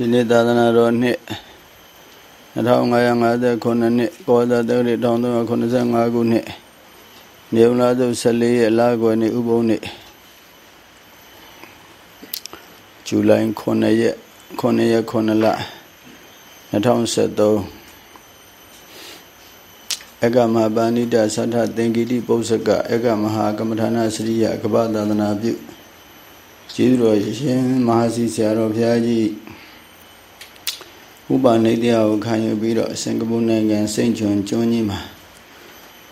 ဒီနေ့သာသနာတော်နှစ်2559နှစ်ကောဇာတက္ကရာ1385ခုနှစ်နေုံလာစု14ရက်လကွယ်နေ့ဥပုံနေ့ဇူလိုင်9ရက်9ရက်9လ2013အကမဟာပဏိတသတ္ထသင်္ကိတိပု္ပ္ပကဧကမဟာကမ္မထာနာစရိယကပ္ပသာသနာပြုကျေးဇူးတော်ရှင်မဟာစီဆရာတော်ဘုရားကြီး ဥပနိတရားကိုခံယူပြီးတော့စင်ကာပူနိုင်ငံစိန့်ချွန်ကျွန်းကြီးမှာ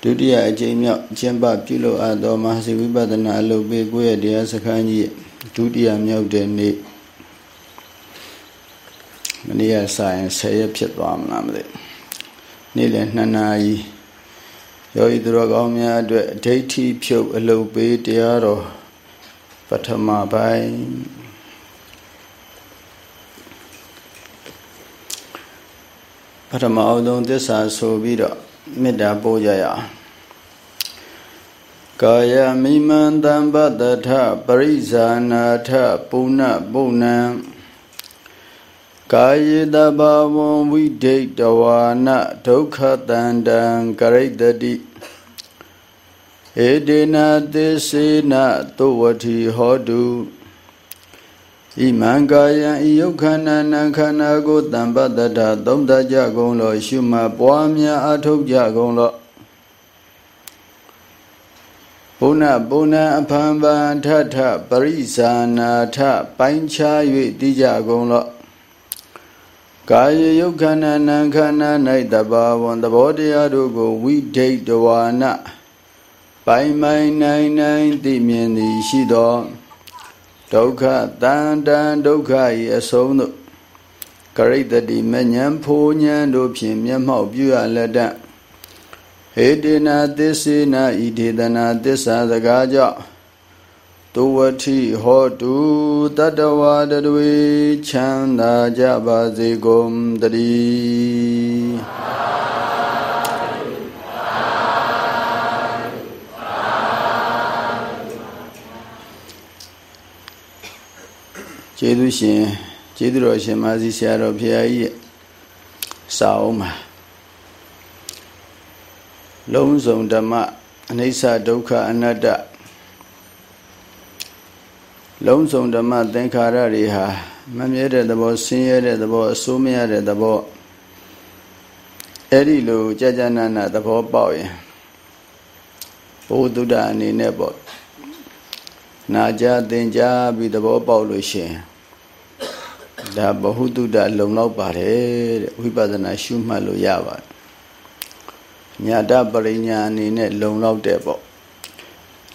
ဒုတိယအကြိမ်မြောက်ကျင်းပပြုလုပ်အပ်သောမဟာစီဝိပဿနာအလုပ်ပေးကိုယ့်ရဲ့တရားစခန်းကြီးဒုတိယမြောက်တဲ့နေ့မနေ့ကစာရင်10ရက်ဖြစ်သွားမလားမသိနေ့လယ်2နာရီယောဂီသူတော်ကောင်းများအတွက်ဒိဋ္ဌိဖြုတ်အလုပ်ပေးတရားတော်ပထမပိုင်း ထမအောင်ဆုံးသစ္စာဆိုပြီးတော့မေတ္တာပို့ကြရအောင်ကာယမိမံတံပတ္တထပရိဇာနာထပုဏ္ဏပုဏ္ဏံကာယေတဘာဝံဝိဒိတဝါနဒုက္ခတန္တံကရိတတိဧတေနာသစ္စေနသုဝတိဟောတု ဣမံကာယံဤယုတ်ခန္ဓာနံခန္ဓာကိုတံပတ္တထသုံးတကြကုန်လောရှုမှပွားများအထုတ်ကြကုန်လောဘုဏဘုဏအဖန်ပန်ထထပရိဇာနာထပိုင်းခြား၍တိကြကုန်လောကာယယုတ်ခန္ဓာနံခန္ဓာ၌တဘာဝံသဘောတရားတို့ကိုဝိဒိတ်တဝါနပိုင်ပိုင်နိုင်နိုင်သိမြင်သည်ရှိသော ဒုက္ခတန်တန်ဒုက္ခ၏အဆုံးသို့ကရိတတိမဉ္ဇဉ်ဖိုးဉဏ်တို့ဖြင့်မျက်မှောက်ပြုရလက်တဟေတေနာသစ္စေနာဤဒေသနာသစ္စာစကားကြောင့်တုဝတိဟောတုတတဝါတတွေချမ်းသာကြပါစေကုန်တည်း ကျေးဇူးရှင်ကျေးဇူးတော်ရှင်မာစီဆရာတော်ဖရာကြီးရဲ့စာအုပ်မှာလုံးစုံဓမ္မအနိစ္စဒုက္ခအနတ္တလုံးစုံဓမ္မသင်္ခါရတွေဟာမမြဲတဲ့သဘောဆင်းရဲတဲ့သဘောအဆိုးမရတဲ့သဘောအဲ့ဒီလိုကြာကြာနာနာသဘောပေါက်ရင်ဘုဒ္ဓအနေနဲ့ပေါ့ နာကြသင်ကြားပြီးသဘောပေါက်လို့ရှင်ဒါဘ ഹു တုတလုံလောက်ပါတယ်တဲ့ဝိပဿနာရှုမှတ်လို့ရပါတယ်ညာတပရိညာအနေနဲ့လုံလောက်တဲ့ပေါ့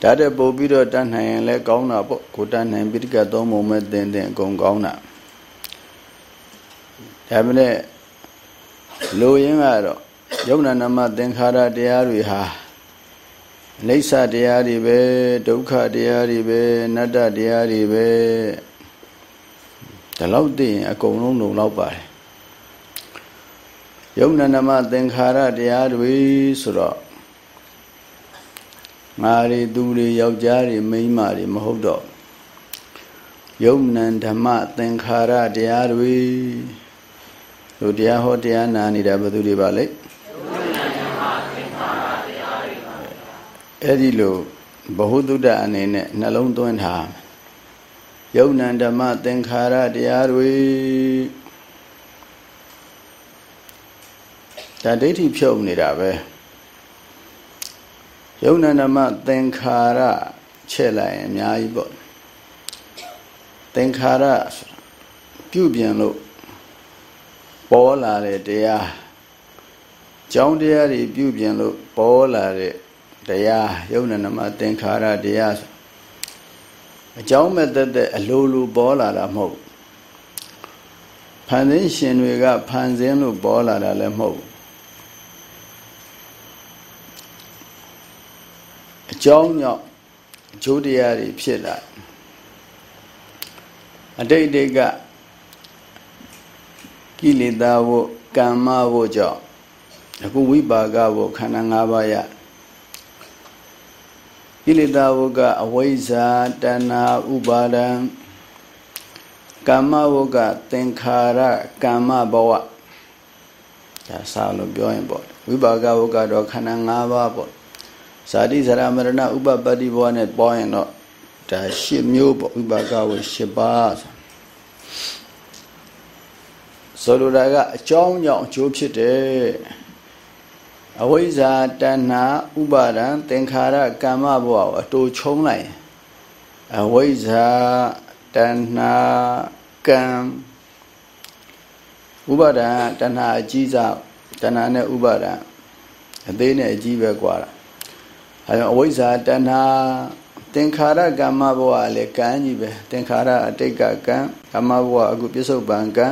ဒါတဲ့ပို့ပြီးတော့တတ်နိုင်ရင်လည်းကောင်းတာပေါ့ကိုတတ်နိုင်ပိဋကသုံးပုံမဲ့သင်သင်အကုန်ကောင်းတာဒါပေမဲ့လိုရင်းကတော့ယုံနာနမသင်္ခါရတရားတွေဟာ အိဋ္ဌတရားတွေပဲဒုက္ခတရားတွေပဲအနတ္တတရားတွေပဲဒီလောက်သိရင်အကုန်လုံးလုံလောက်ပါတယ်ယုံနာနမသင်္ခါရတရားတွေဆိုတော့ငါတွေသူတွေယောက်ျားတွေမိန်းမတွေမဟုတ်တော့ယုံနံဓမ္မသင်္ခါရတရားတွေတို့တရားဟောတရားနာနေတာဘယ်သူတွေပါလဲ အဲ့ဒီလိုဘ ഹു တုဒ္ဒအနေနဲ့နှလုံးသွင်းထားယုံနံဓမ္မသင်္ခါရတရားတွေဒါဒိဋ္ဌိဖြုတ်နေတာပဲယုံနံဓမ္မသင်္ခါရချဲ့လိုက်ရင်အများကြီးပေါ့သင်္ခါရပြုပြင်လို့ပေါ်လာတဲ့တရားကြောင်းတရားတွေပြုပြင်လို့ပေါ်လာတဲ့ တရားယုံနမသင်္ခါရတရားဆိုအကြောင်းမဲ့သက်သက်အလိုလိုပေါ်လာတာမဟုတ်ဖန်ဆင်းရှင်တွေကဖန်ဆင်းလို့ပေါ်လာတာလည်းမဟုတ်အကြောင်းကြောင့်အကျိုးတရားတွေဖြစ်လာအတိတ်တိတ်ကကိလေသာဝကမ္မဝကြောင့်အခုဝိပါကဝခန္ဓာ၅ပါးရ ကိလေသာဝကအဝိဇ္ဇာတဏှာဥပါဒံကာမဝကသင်္ခါရကာမဘဝဒါစာလို့ပြောရင်ပေါ့ဝိပါကဝကတော့ခန္ဓာ၅ပါးပေါ့ဇာတိဇရာမရဏဥပပတ္တိဘဝနဲ့ပေါင်းရင်တော့ဒါ၈မျိုးပေါ့ဝိပါကဝ၈ပါးဆိုလိုတာကအကြောင်းကြောင့်အကျိုးဖြစ်တယ် အဝိဇ္ဇာတဏ္ဏဥပါဒံသင်္ခါရကမ္မဘဝကိုအတူချုံးလိုက်အဝိဇ္ဇာတဏ္ဏကံဥပါဒံတဏ္ဏအကြီးစားတဏ္ဏနဲ့ဥပါဒံအသေးနဲ့အကြီးပဲกว่าတာအဲအဝိဇ္ဇာတဏ္ဏသင်္ခါရကမ္မဘဝလည်းကံကြီးပဲသင်္ခါရအတိတ်ကကံကမ္မဘဝအခုပြစ္ဆုတ်ပံကံ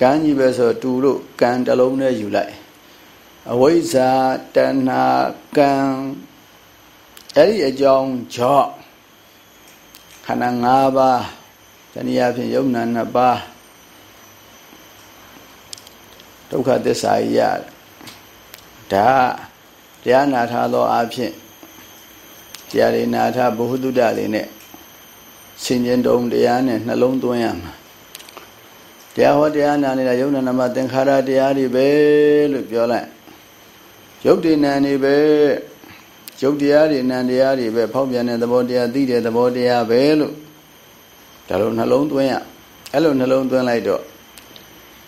ကံကြီးပဲဆိုတူလို့ကံတစ်လုံးနဲ့ယူလိုက် အဝိဇ္ဇာတဏ္ဏကံအဲ့ဒီအကြောင်းကြောင့်ခန္ဓာ၅ပါးတနည်းအားဖြင့်ယုံနာ၅ပါးဒုက္ခသစ္စာကြီးရတယ်ဒါတရားနာထားသောအဖြစ်တရားရနာထားဘုဟုတုဒ္ဒလေးနဲ့ဆင်ခြင်တုံတရားနဲ့နှလုံးသွင်းရမှာတရားဟောတရားနာနေတာယုံနာနမသင်္ခါရတရားတွေပဲလို့ပြောလိုက် ယုတ်တည်နံနေပဲယုတ်တရားတွေနံတရားတွေပဲဖောက်ပြန်တဲ့သဘောတရားသိတဲ့သဘောတရားပဲလို့ဒါလိုနှလုံးသွင်းရအဲ့လိုနှလုံးသွင်းလိုက်တော့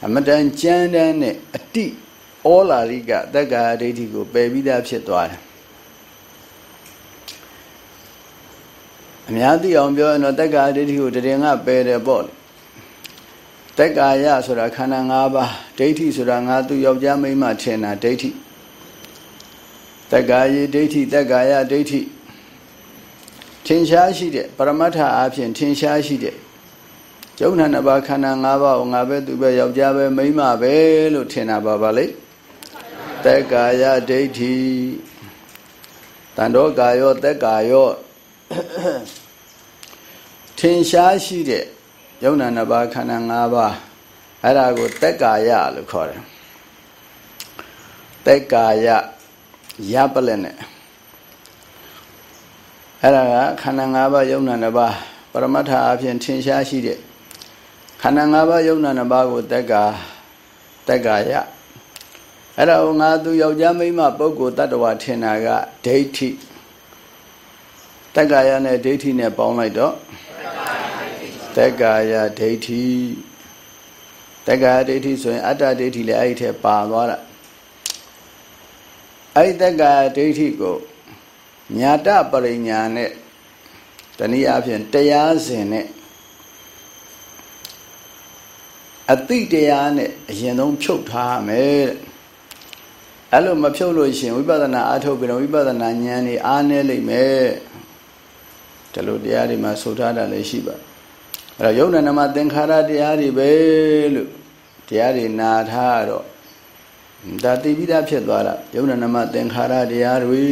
အမတန်ကြမ်းတမ်းနဲ့အတိဩလာရိကတက္ကာဒိဋ္ဌိကိုပယ်ပြီးသားဖြစ်သွားတယ်အများသိအောင်ပြောရင်တော့တက္ကာဒိဋ္ဌိကိုတရင်ကပယ်တယ်ပေါ့လေတက္ကာယဆိုတာခန္ဓာ၅ပါးဒိဋ္ဌိဆိုတာငါသူယောက်ျားမိန်းမထင်တာဒိဋ္ဌိ တက္ကာယေဒိဋ္ဌိတက္ကာယဒိဋ္ဌိထင်ရှားရှိတဲ့ပရမတ္ထအားဖြင့်ထင်ရှားရှိတဲ့ကျုံနာနှစ်ပါးခန္ဓာ၅ပါးကိုငါပဲသူပဲယောက်ျားပဲမိန်းမပဲလို့ထင်တာပါပါလေတက္ကာယဒိဋ္ဌိတန်တော်ကာယောတက်ကာယောထင်ရှားရှိတဲ့ယုံနာနှစ်ပါးခန္ဓာ၅ပါးအဲ့ဒါကိုတက်ကာယလို့ခေါ်တယ်တက်ကာယ ရပလက်နဲ့အဲ့ဒါကခန္ဓာ၅ပါးယုံနာနှစ်ပါးပရမတ္ထအဖြစ်ထင်ရှားရှိတဲ့ခန္ဓာ၅ပါးယုံနာနှစ်ပါးကိုတက်ကာတက်ကာယအဲ့ဒါကိုငါသူယောက်ျားမိန်းမပုဂ္ဂိုလ်တ attva ထင်တာကဒိဋ္ဌိတက်ကာယနဲ့ဒိဋ္ဌိနဲ့ပေါင်းလိုက်တော့တက်ကာယဒိဋ္ဌိတက်ကာယဒိဋ္ဌိဆိုရင်အတ္တဒိဋ္ဌိလည်းအဲ့ဒီထဲပါသွားတာ အဲ့ဒီတက်ကာယဒိဋ္ဌိကိုညာတပရိညာနဲ့တနည်းအားဖြင့်တရားစဉ်နဲ့အတိတရားနဲ့အရင်ဆုံးဖြုတ်ထားမယ်တဲ့အဲ့လိုမဖြုတ်လို့ရှင်ဝိပဿနာအားထုတ်ပြီးတော့ဝိပဿနာဉာဏ်นี่အားနည်းလိမ့်မယ်ဒီလိုတရားတွေမှာဆိုထားတာလည်းရှိပါအဲ့တော့ယုံနာနမသင်္ခါရတရားတွေပဲလို့တရားတွေနာထားတော့ ဒါသိပြီးသားဖြစ်သွားတာယုံနာနမသင်္ခါရတရားတွေ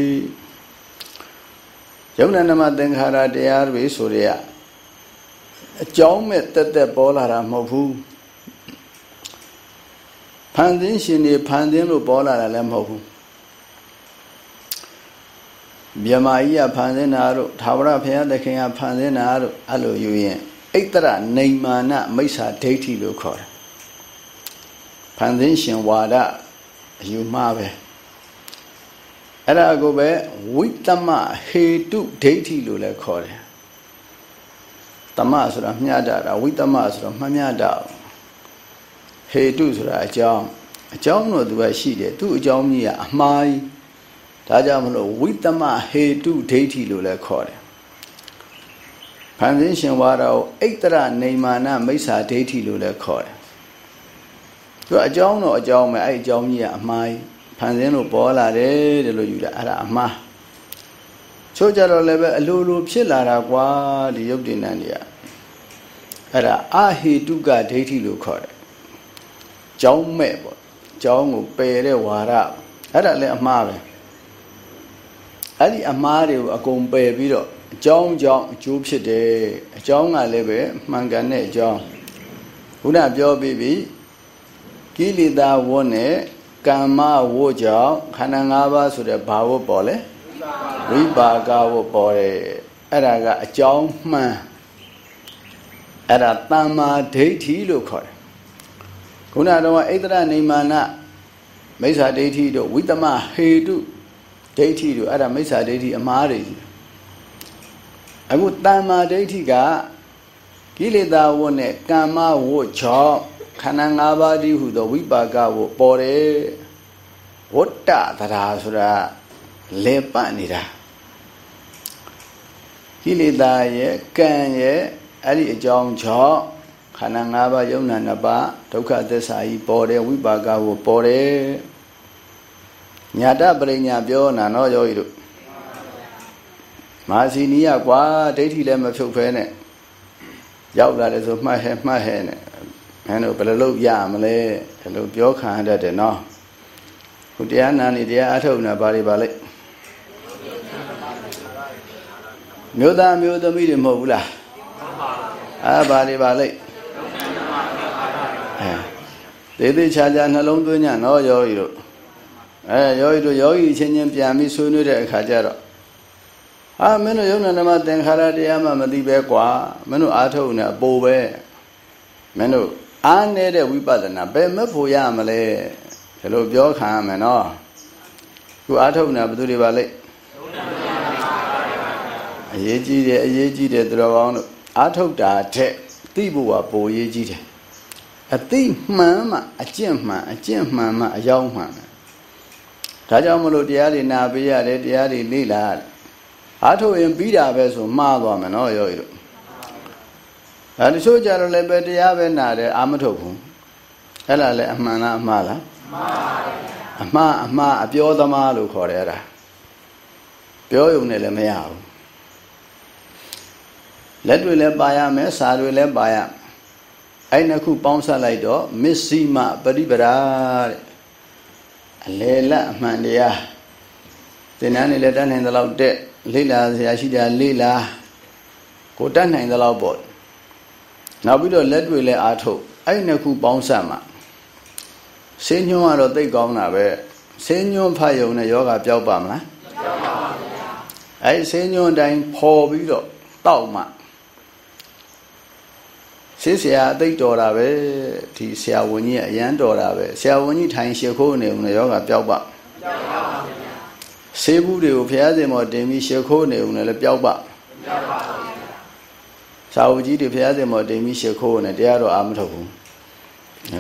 ယုံနာနမသင်္ခါရတရားတွေဆိုရအကြောင်းမဲ့တက်တက်ပေါ်လာတာမဟုတ်ဘူးဖန်သင်းရှင်တွေဖန်သင်းလို့ပေါ်လာတာလည်းမဟုတ်ဘူးမြမကြီးကဖန်သင်းတာတို့သာဝရဘုရားသခင်ကဖန်သင်းတာတို့အဲ့လိုယူရင်ဣတ္တရနေမာနမိစ္ဆာဒိဋ္ဌိလို့ခေါ်တယ်ဖန်သင်းရှင်ဝါဒ အယူမှားပဲအဲ့ဒါကိုပဲဝိတမဟေတုဒိဋ္ဌိလို့လည်းခေါ်တယ်တမဆိုတာမျှတာတာဝိတမဆိုတော့မှမျှတာဟေတုဆိုတာအကြောင်းအကြောင်းတော့သူကရှိတယ်သူ့အကြောင်းကြီးကအမှားကြီးဒါကြောင့်မလို့ဝိတမဟေတုဒိဋ္ဌိလို့လည်းခေါ်တယ်ဖန်ဆင်းရှင်ဝါဒကိုအိတ်တရနေမာနမိစ္ဆာဒိဋ္ဌိလို့လည်းခေါ်တယ် သူအကြောင်းတော့အကြောင်းပဲအဲ့အကြောင်းကြီးကအမှားကြီးဖန်ဆင်းလို့ပေါ်လာတယ်တဲ့လို့ယူတာအဲ့ဒါအမှားချို့ကြတော့လည်းပဲအလိုလိုဖြစ်လာတာကွာဒီယုတ်တိဏ္ဍတွေကအဲ့ဒါအဟေတုကဒိဋ္ဌိလို့ခေါ်တယ်ကြောင်းမဲ့ပေါ့ကြောင်းကိုပယ်တဲ့ဝါဒအဲ့ဒါလည်းအမှားပဲအဲ့ဒီအမှားတွေကိုအကုန်ပယ်ပြီးတော့အကြောင်းကြောင့်အကျိုးဖြစ်တယ်အကြောင်းကလည်းပဲမှန်ကန်တဲ့အကြောင်းခုနပြောပြီးပြီ ကိလေသာဝတ်နဲ့ကမ္မဝတ်ကြောင့်ခန္ဓာ၅ပါးဆိုတဲ့ဘာဝတ်ပေါ်လဲဝိပါကဝတ်ပေါ်တယ်အဲ့ဒါကအကြောင်းမှန်အဲ့ဒါတမ္မာဒိဋ္ဌိလို့ခေါ်တယ်ခုနကတော့ဣတရနေမာနမိစ္ဆာဒိဋ္ဌိတို့ဝိတမဟေတုဒိဋ္ဌိတို့အဲ့ဒါမိစ္ဆာဒိဋ္ဌိအမှားတွေအခုတမ္မာဒိဋ္ဌိကကိလေသာဝတ်နဲ့ကမ္မဝတ်ကြောင့် ခန္ဓာ၅ပါးတည်းဟူသောဝိပါကဝတ်ပေါ်တယ်ဝတ္တသရာဆိုတာလေပတ်နေတာကိလေသာရဲ့ကံရဲ့အဲ့ဒီအကြောင်းကြောင့်ခန္ဓာ၅ပါးယုံနာနှစ်ပါးဒုက္ခသစ္စာကြီးပေါ်တယ်ဝိပါကကိုပေါ်တယ်ညာတပရိညာပြောနာတော့ယောဂီတို့မာစီနီးရကွာဒိဋ္ဌိလည်းမဖြုတ်ဖဲနဲ့ရောက်လာတယ်ဆိုမှတ်ဟဲမှတ်ဟဲနဲ့ မင်းတို့ဘယ်လိုလုပ်ရမလဲဒီလိုပြောခံရတတ်တယ်နော်ခုတရားနာနေတရားအထုတ်နေပါလိပါလိမျိုးသားမျိုးသမီးတွေမဟုတ်ဘူးလားအာဘာတွေပါလိအဲသေးသေးချာချာနှလုံးသွင်းညနော်ယောဂီတို့အဲယောဂီတို့ယောဂီချင်းချင်းပြန်ပြီးဆွေးနွေးတဲ့အခါကျတော့အာမင်းတို့ယုံနာနမသင်္ခါရတရားမှမသိပဲကွာမင်းတို့အာထုတ်နေအပိုးပဲမင်းတို့ အားနေတဲ့ဝိပဿနာဘယ်မဖို့ရမလဲဒီလိုပြောခံရမယ်နော်ခုအာထုတ်နေဘယ်သူတွေပါလိအရေးကြီးတယ်အရေးကြီးတယ်သူတော်ကောင်းတို့အာထုတ်တာထက်သိဖို့ကပိုရေးကြီးတယ်အသိမှန်မှအကျင့်မှန်အကျင့်မှန်မှအယောက်မှန်ဒါကြောင့်မလို့တရားတွေနာပေးရတယ်တရားတွေလေ့လာရတယ်အားထုတ်ရင်ပြီးတာပဲဆိုမှားသွားမယ်နော်ယောဂီတို့ အဲတချို့ကြတော့လည်းပဲတရားပဲနာတယ်အာမထုတ်ဘူးအဲ့ဒါလည်းအမှန်လားအမှားလားအမှားအမှားအပြောသမားလို့ခေါ်တယ်အဲ့ဒါပြောရုံနဲ့လည်းမရဘူးလက်တွေလည်းပါရမယ်စာတွေလည်းပါရအဲ့နှစ်ခုပေါင်းစပ်လိုက်တော့မစ္စိမပရိပရာတဲ့အလေလက်အမှန်တရားသင်္นานနေလည်းတတ်နိုင်သလောက်တက်လိလာဆရာရှိတာလိလာကိုတတ်နိုင်သလောက်ပေါ့ နောက်ပြီးတော့လက်တွေလည်းအားထုတ်အဲ့နှစ်ခုပေါင်းစပ်မှာဆင်းညွှန်းကတော့သိကောင်းတာပဲဆင်းညွှန်းဖတ်ယုံနဲ့ယောဂပျောက်ပါမလားပျောက်ပါပါဗျာအဲ့ဆင်းညွှန်းတိုင်းပေါ်ပြီးတော့တောက်မှဆေးဆရာအသိတော်တာပဲဒီဆရာဝန်ကြီးကအရန်တော်တာပဲဆရာဝန်ကြီးထိုင်ရှ िख ိုးနေဦးနဲ့ယောဂပျောက်ပါပျောက်ပါပါဗျာဆေးဘူးတွေကိုဖျားစင်မော်တင်ပြီးရှ िख ိုးနေဦးနဲ့လည်းပျောက်ပါပျောက်ပါပါ ဗျာစာဝကြီးတွေဖျားစင်မော်တင်ပြီးရှ िख ိုးနေတရားတော့အာမထုတ်ဘူး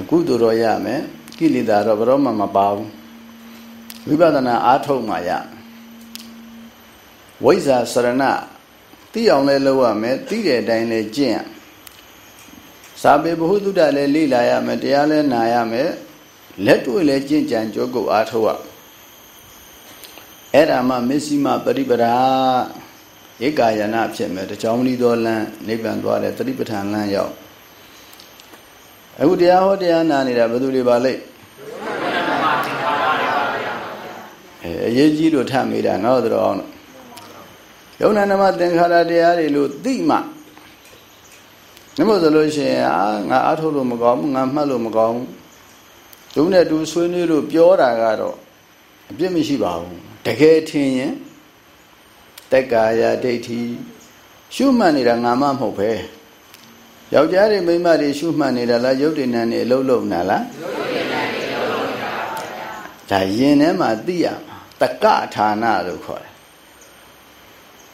ကုသိုလ်တော့ရမယ်ကိလေသာတော့ဘယ်တော့မှမပါဘူးဝိပဿနာအားထုတ်မှရဝိဇ္ဇာစရဏသိအောင်လဲလုပ်ရမယ်သိတဲ့အတိုင်းလဲကျင့်ရစာပေဘ ഹു တုဒ္ဒလည်းလေ့လာရမယ်တရားလည်းနာရမယ်လက်တွေ့လည်းကျင့်ကြံကြိုးကုပ်အားထုတ်ရအဲ့ဒါမှမစ္စည်းမပရိပရာ ဧကာယနာဖြစ်မယ်တကြောင်မလီတော်လန်းနိဗ္ဗာန်သွားတယ်တတိပဋ္ဌာန်လန်းရောက်အခုတရားဟောတရားနာနေတာဘယ်သူတွေပါလိမ့်အဲအရေးကြီးလို့ထမိတာနော်သူတော်အောင်ယုံနာနမသင်္ခါရတရားတွေလို့သိမှနမို့ဆိုလို့ရှိရင်အာငါအားထုတ်လို့မကောင်းဘူးငါမှတ်လို့မကောင်းဘူးသူနဲ့သူဆွေးနွေးလို့ပြောတာကတော့အပြစ်မရှိပါဘူးတကယ်ထင်ရင် တက္ကာယဒိဋ္ဌိရှုမှတ်နေတာငါမှမဟုတ်ပဲယောက်ျားတွေမိန်းမတွေရှုမှတ်နေတာလားယုတ်တိဏ္ဍနေအလုံးလုံးနာလားယုတ်တိဏ္ဍနေအလုံးလုံးနာပါဗျာဒါယင်ထဲမှာသိရမှာတက္ကဌာနလို့ခေါ်တယ်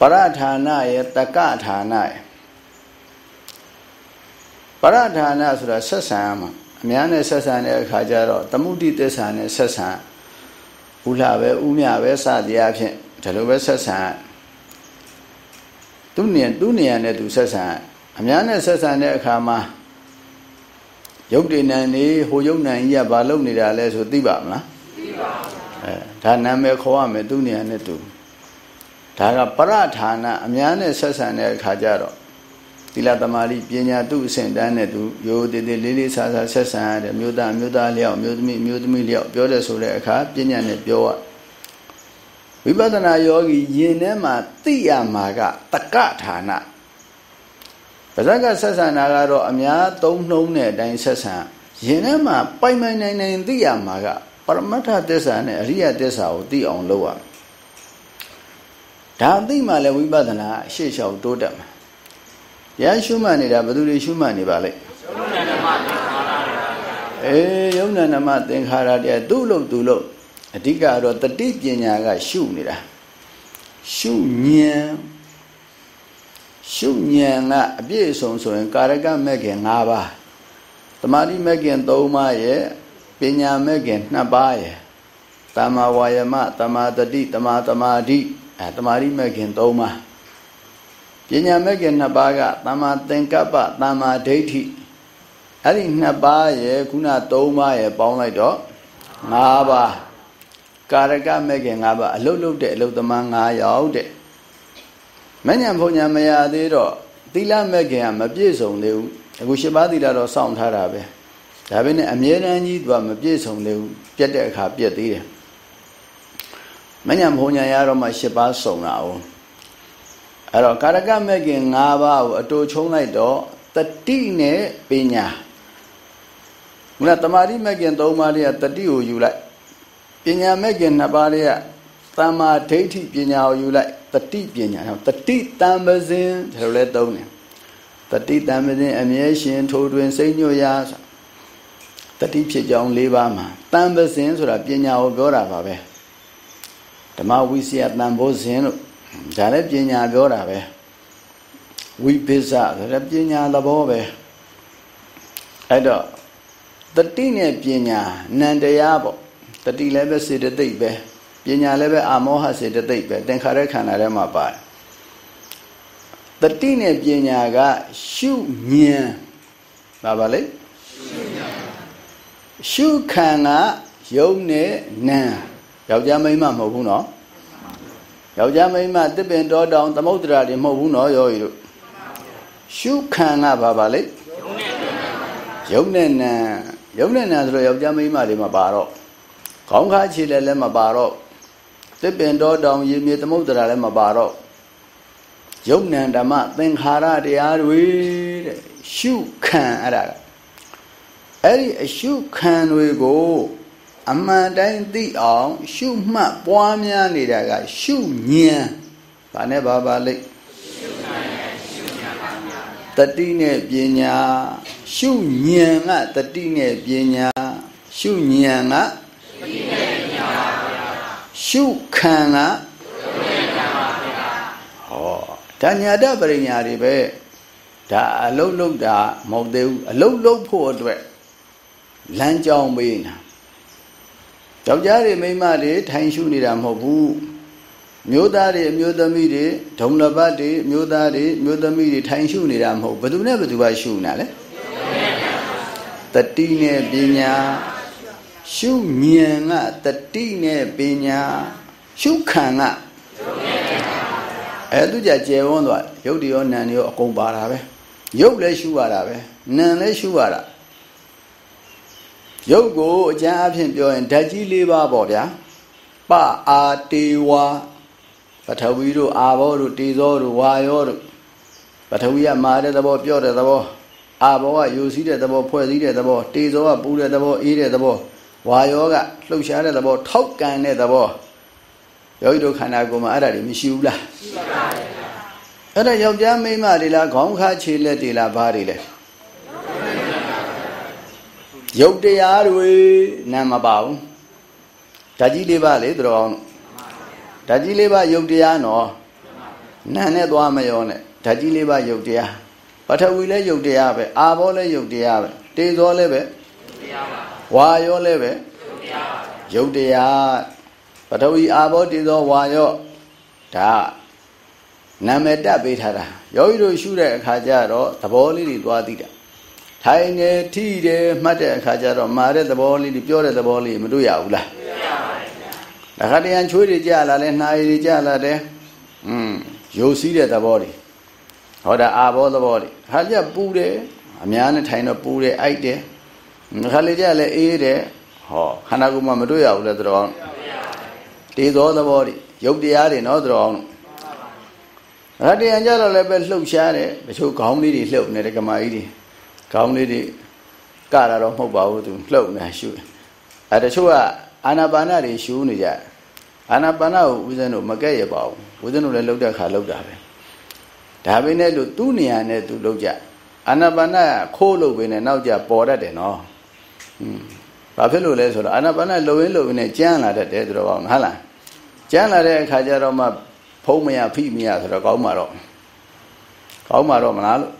ပရဌာနရဲ့တက္ကဌာနရဲ့ပရဌာနဆိုတာဆက်ဆံရမှာအများနဲ့ဆက်ဆံတဲ့အခါကျတော့တမှုတိသစ္စာနဲ့ဆက်ဆံဥလှပဲဥမြပဲစသည်အဖြစ်ဒီလိုပဲဆက်ဆံ သူနေသူနေရနဲ့သူဆက်ဆံအများနဲ့ဆက်ဆံတဲ့အခါမှာယုတ်တိနံနေဟိုယုတ်နံကြီးကဘာလုပ်နေတာလဲဆိုသိပါမလားသိပါဘူးအဲဒါနာမည်ခေါ်ရမယ်သူနေရနဲ့သူဒါကပရဌာနအများနဲ့ဆက်ဆံတဲ့အခါကျတော့သီလသမာဓိပညာသူအစဉ်တန်းနဲ့သူရိုးသေးသေးလေးလေးဆာဆာဆက်ဆံရတဲ့မြို့သားမြို့သားလျောက်မြို့သမီးမြို့သမီးလျောက်ပြောတဲ့ဆိုတဲ့အခါပညာနဲ့ပြောရ ဝိပဿနာယောဂီယင်ထဲမှာသိရမှာကတက္ကဌာနပါဇက်ကဆက်ဆံတာကတော့အများသုံးနှုံးတဲ့အတိုင်းဆက်ဆံယင်ထဲမှာပိုင်ပိုင်နိုင်နိုင်သိရမှာကပရမတ္ထသစ္စာနဲ့အရိယသစ္စာကိုသိအောင်လုပ်ရဒါသိမှလည်းဝိပဿနာရှေ့လျှောက်တိုးတက်မှာတရားရှုမှတ်နေတာဘယ်သူတွေရှုမှတ်နေပါလဲအေးယုံနာနမသင်္ခါရတရားသူ့လို့သူ့လို့ အဓိကတော့တတိပညာကရှုနေတာရှုဉဏ်ရှုဉဏ်ကအပြည့်အစုံဆိုရင်ကာရကမဲ့ခင်၅ပါးတမာတိမဲ့ခင်၃ပါးရဲ့ပညာမဲ့ခင်၂ပါးရဲ့တမ္မာဝါယမတမ္မာတတိတမ္မာတမာတိအဲတမာတိမဲ့ခင်၃ပါးပညာမဲ့ခင်နှစ်ပါးကတမ္မာသင်္ကပ္ပတမ္မာဒိဋ္ဌိအဲ့ဒီနှစ်ပါးရဲ့ခုန၃ပါးရဲ့ပေါင်းလိုက်တော့၅ပါး ကာရကမဲ့ခင်၅ပါးအလုတ်လုတ်တဲ့အလုတ်သမား၅ယောက်တဲ့မညံဖုန်ညာမရသေးတော့သီလမဲ့ခင်ကမပြည့်စုံသေးဘူးအခု၈ပါးသီလတော့စောင့်ထားတာပဲဒါပေမဲ့အမြဲတမ်းကြီးသူကမပြည့်စုံသေးဘူးပြတ်တဲ့အခါပြတ်သေးတယ်မညံဖုန်ညာရတော့မှ၈ပါးစုံတာ哦အဲ့တော့ကာရကမဲ့ခင်၅ပါးကိုအတူချုံးလိုက်တော့တတိနဲ့ပညာခုနတမာတိမဲ့ခင်၃ပါးလေးကတတိကိုယူလိုက် ပညာမဲ့ခင်၂ပါးလေးကသမ္မာဒိဋ္ဌိပညာကိုယူလိုက်တတိပညာတတိတံပဇင်ဒါလိုလဲသုံးတယ်တတိတံပဇင်အမြဲရှင်ထိုးတွင်စိတ်ညွတ်ရာတတိဖြစ်ကြောင်း၄ပါးမှာတံပဇင်ဆိုတာပညာကိုပြောတာပါပဲဓမ္မဝိစီယတံဘောဇင်လို့ဒါလည်းပညာပြောတာပဲဝိပိစဆိုတဲ့ပညာသဘောပဲအဲ့တော့တတိနဲ့ပညာနန္တရားပေါ့ တတိလည်းပဲစေတသိက်ပဲပညာလည်းပဲအာမောဟစေတသိက်ပဲသင်္ခါရခန္ဓာထဲမှာပါတယ်တတိနဲ့ပညာကရှုဉဏ်ပါပါလေရှုခံကယုံနဲ့နံယောက်ျားမိန်းမမဟုတ်ဘူးနော်ယောက်ျားမိန်းမတစ်ပင်တော်တောင်သမုဒ္ဒရာတွေမဟုတ်ဘူးနော်ယောဂီတို့ရှုခံကပါပါလေယုံနဲ့နံယုံနဲ့နံဆိုတော့ယောက်ျားမိန်းမတွေမပါတော့ ခေါင်းခါခြေလည်းလည်းမပါတော့တစ်ပင်တော်တောင်ရေမြေသမုဒ္ဒရာလည်းမပါတော့ယုံနံဓမ္မသင်္ခါရတရားတွေတဲ့ရှုခံအဲ့ဒါအဲ့ဒီအရှုခံတွေကို အမှန်တိုင်းသိအောင် ရှုမှတ်ပွားများနေတာက ရှုဉဏ်ဘာနဲ့ဘာပါလိမ့်တတိနဲ့ပညာရှုဉဏ်ကတတိနဲ့ပညာရှုဉဏ်က ရှုခံကဟောဒါညာတပရိညာတွေပဲဒါအလုတ်လုတ်တာမဟုတ်သေးဘူးအလုတ်လုတ်ဖို့အတွက်လမ်းကြောင်းပေးနေတာယောက်ျားတွေမိန်းမတွေထိုင်ရှုနေတာမဟုတ်ဘူးမျိုးသားတွေအမျိုးသမီးတွေဒုံလပတ်တွေမျိုးသားတွေမျိုးသမီးတွေထိုင်ရှုနေတာမဟုတ်ဘယ်သူနဲ့ဘယ်သူကရှုနေတာလဲတတိနဲ့ပညာ ရှုဉဏ်ကတတိနဲ့ပညာရှုခံကအဲသူကြကျယ်ဝန်းသွားရုပ်တရောနာမ်တွေရောအကုန်ပါတာပဲရုပ်လည်းရှုရတာပဲနာမ်လည်းရှုရတာရုပ်ကိုအကျမ်းအဖြစ်ပြောရင်ဓာတ်ကြီး၄ပါးပေါ့ဗျာပအာတေဝါပထဝီတို့အာဘောတို့တေဇောတို့ဝါယောတို့ပထဝီကမာတဲ့သဘောပြောတဲ့သဘောအာဘောကယူစည်းတဲ့သဘောဖွဲ့စည်းတဲ့သဘောတေဇောကပူတဲ့သဘောအေးတဲ့သဘော ဝါယောကလှုပ်ရှားတဲ့သဘောထောက်ကန်တဲ့သဘောယောဂီတို့ခန္ဓာကိုယ်မှာအဲ့ဒါတွေမရှိဘူးလားရှိပါပါဘုရားအဲ့ဒါယောက်ျားမိန်းမတွေလားခေါင်းခါခြေလက်တွေလားဘာတွေလဲရုပ်တရားတွေနာမပါဘူးဓာကြီးလေးပါလေသူတော်အောင်ဓာကြီးလေးပါရုပ်တရားနော်နာနဲ့သွားမရောနဲ့ဓာကြီးလေးပါရုပ်တရားပထဝီလည်းရုပ်တရားပဲအာဘောလည်းရုပ်တရားပဲတေဇောလည်းပဲ ဝါယောလည်းပဲရုပ်တရားပထဝီအာဘောတေဇောဝါယောဒါနာမည်တက်ပေးထားတာယောဂီတို့ရှုတဲ့အခါကျတော့သဘောလေးတွေသွားသိတာထိုင်နေထိတယ်မှတ်တဲ့အခါကျတော့မာတဲ့သဘောလေးတွေပြောတဲ့သဘောလေးမတွေ့ရဘူးလားတွေ့ရပါတယ်ဗျာဒါခါတရံချွေးတွေကြလာလဲနှာရည်တွေကြလာတယ်อืมရုပ်စည်းတဲ့သဘောတွေဟောဒါအာဘောသဘောတွေခါကျပူတယ်အများနဲ့ထိုင်တော့ပူတယ်အိုက်တယ် ခါလေကြလဲအေးတယ်ဟောခန္ဓာကိုယ်မှာမတွေ့ရဘူးလဲတော်တေသောသဘောတွေရုပ်တရားတွေနော်တော်အောင်ရတ္တယံကြတော့လည်းပဲလှုပ်ရှားတယ်တချို့ခေါင်းလေးတွေလှုပ်နေတယ်ကမာကြီးတွေခေါင်းလေးတွေကတာတော့မဟုတ်ပါဘူးသူလှုပ်နေရှုအဲတချို့ကအာနာပါနတွေရှုနေကြအာနာပါနကိုဦးဇင်းတို့မကဲ့ရပါဘူးဦးဇင်းတို့လည်းလှုပ်တဲ့ခါလှုပ်တာပဲဒါပဲနဲ့လို့သူ့နေရာနဲ့သူလောက်ကြအာနာပါနခိုးလို့ပဲနဲ့နောက်ကြပေါ်တတ်တယ်နော်อืม ဘာဖြစ်လို့လဲဆိုတော့အာနာပါနလုံရင်းလုံရင်းနဲ့ကြမ်းလာတတ်တယ်ဆိုတော့ဟုတ်လားကြမ်းလာတဲ့အခါကျတော့မှဖုံးမရဖိမရဆိုတော့ကောင်းမှာတော့ကောင်းမှာတော့မလားလို့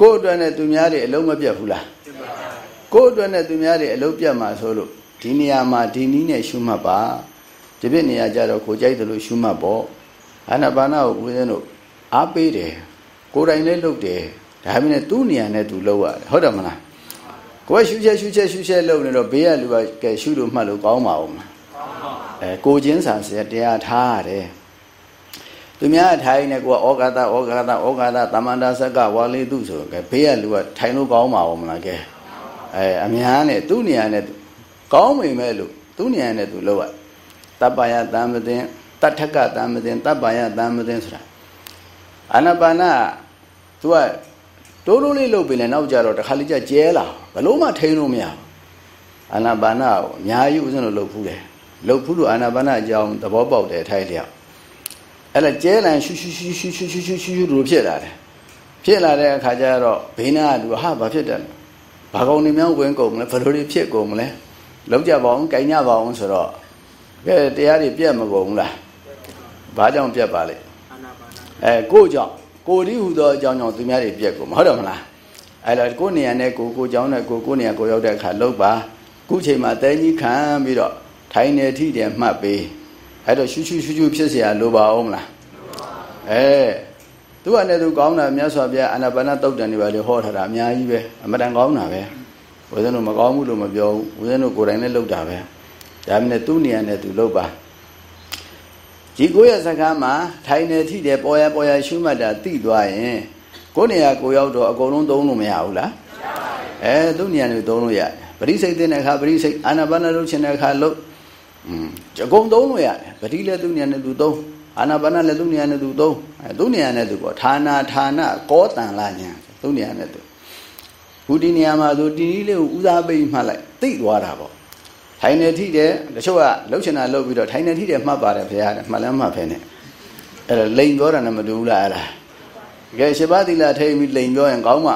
ကိုယ့်အတွက်နဲ့သူများတွေအလုံးမပြတ်ဘူးလားကိုယ့်အတွက်နဲ့သူများတွေအလုံးပြတ်မှာဆိုလို့ဒီနေရာမှာဒီနည်းနဲ့ရှုမှတ်ပါဒီပြည့်နေရာကြတော့ကိုကြိုက်တယ်လို့ရှုမှတ်ပေါ့အာနာပါနကိုဦးဇင်းတို့အားပေးတယ်ကိုယ်တိုင်လည်းလုပ်တယ်ဒါပေမဲ့သူ့နေရာနဲ့သူလုပ်ရတယ်ဟုတ်တယ်မလား ကိုယ်ကရှုချက်ရှုချက်ရှုချက်လုပ်နေတော့ဘေးကလူကကဲရှုလို့မှတ်လို့ကောင်းပါဦးမလားအဲကိုချင်းစာစရတရားထားရတယ်သူများထိုင်နေကိုကဩဃာတဩဃာတဩဃာတသမန္တာဆက်ကဝါလေးသူဆိုကဲဘေးကလူကထိုင်လို့ကောင်းပါဦးမလားကဲအဲအများနဲ့သူ့နေရာနဲ့ကောင်းမိမဲ့လို့သူ့နေရာနဲ့သူလုပ်ရတပ္ပယတံမတင်တထကတံမတင်တပ္ပယတံမတင်ဆိုတာအာနာပါနသူကတိုးတိုးလေးလုပ်ပြီလေနောက်ကြတော့တခါလေးကျကျဲလာ ဘလို့မှထိန်းလို့မရဘူးအာနာပါနကိုအများကြီးဦးဇင်းတို့လုပ်ဖူးတယ်လုပ်ဖူးလို့အာနာပါနအကြောင်းသဘောပေါက်တယ်ထိုင်လျောက်အဲ့ဒါကျဲလန်ရှူရှူရှူရှူရှူရှူရှူရှူလို့ဖြစ်လာတယ်ဖြစ်လာတဲ့အခါကျတော့ဘေးနာကလူဟာဘာဖြစ်တယ်ဘာကောင်နေများဝင်ကုန်မလဲဘယ်လိုတွေဖြစ်ကုန်မလဲလုံးကြပါအောင်၊ကြိုင်ကြပါအောင်ဆိုတော့ကဲတရားတွေပြတ်မကုန်ဘူးလားဘာကြောင့်ပြတ်ပါလဲအဲကိုကြောင့်ကိုဒီဟူသောအကြောင်းကြောင့်သူများတွေပြက်ကိုမဟုတ်တော့မလား အဲ့တော့ကိုနေရာနဲ့ကိုကိုကြောင်းနဲ့ကိုကိုနေရာကိုရောက်တဲ့အခါလောက်ပါခုချိန်မှာတဲကြီးခံပြီးတော့ထိုင်နေထိတယ်မှတ်ပေးအဲ့တော့ရှူးရှူးရှူးရှူးဖြစ်เสียလိုပါအောင်မလားအဲသူကလည်းသူကောင်းတာမြတ်စွာဘုရားအာနာပါနတုတ်တန်တွေပါလေဟောထားတာအများကြီးပဲအမတန်ကောင်းတာပဲဝိဇ္ဇနုမကောင်းဘူးလို့မပြောဘူးဝိဇ္ဇနုကိုယ်တိုင်လည်းလုပ်တာပဲဒါမှမဟုတ်သူ့နေရာနဲ့သူလုပ်ပါဒီကိုယ့်ရဲ့စကားမှာထိုင်နေထိတယ်ပေါ်ရပေါ်ရရှုမှတ်တာသိသွားရင် ကိုယ့်နေရာကိုရောက်တော့အကုန်လုံးသုံးလို့မရဘူးလားအဲသူ့နေရာနဲ့သုံးလို့ရတယ်ပရိစိတ်တဲ့အခါပရိစိတ်အာနာပါနလုပ်ချင်တဲ့အခါလုပ်อืมအကုန်သုံးလို့ရတယ်ပရိလည်းသူ့နေရာနဲ့သူသုံးအာနာပါနလည်းသူ့နေရာနဲ့သူသုံးအဲသူ့နေရာနဲ့သူပေါ့ဌာနာဌာနကောတန်လာညာသူ့နေရာနဲ့သူခုဒီနေရာမှာဆိုဒီနည်းလေးကိုဦးစားပေးမှတ်လိုက်သိသွားတာပေါ့ထိုင်နေထိတယ်တချို့ကလှုပ်ချင်တာလှုပ်ပြီးတော့ထိုင်နေထိတယ်မှတ်ပါတယ်ဘုရားတဲ့မှတ်လည်းမှတ်ဖဲနဲ့အဲ့ဒါလိန်ပြောတာနဲ့မတူဘူးလားအဲ့ဒါ ကဲရှင်းပါသီလထိန်ပြီးလိန်ပြောရင်ကောင်းမှာ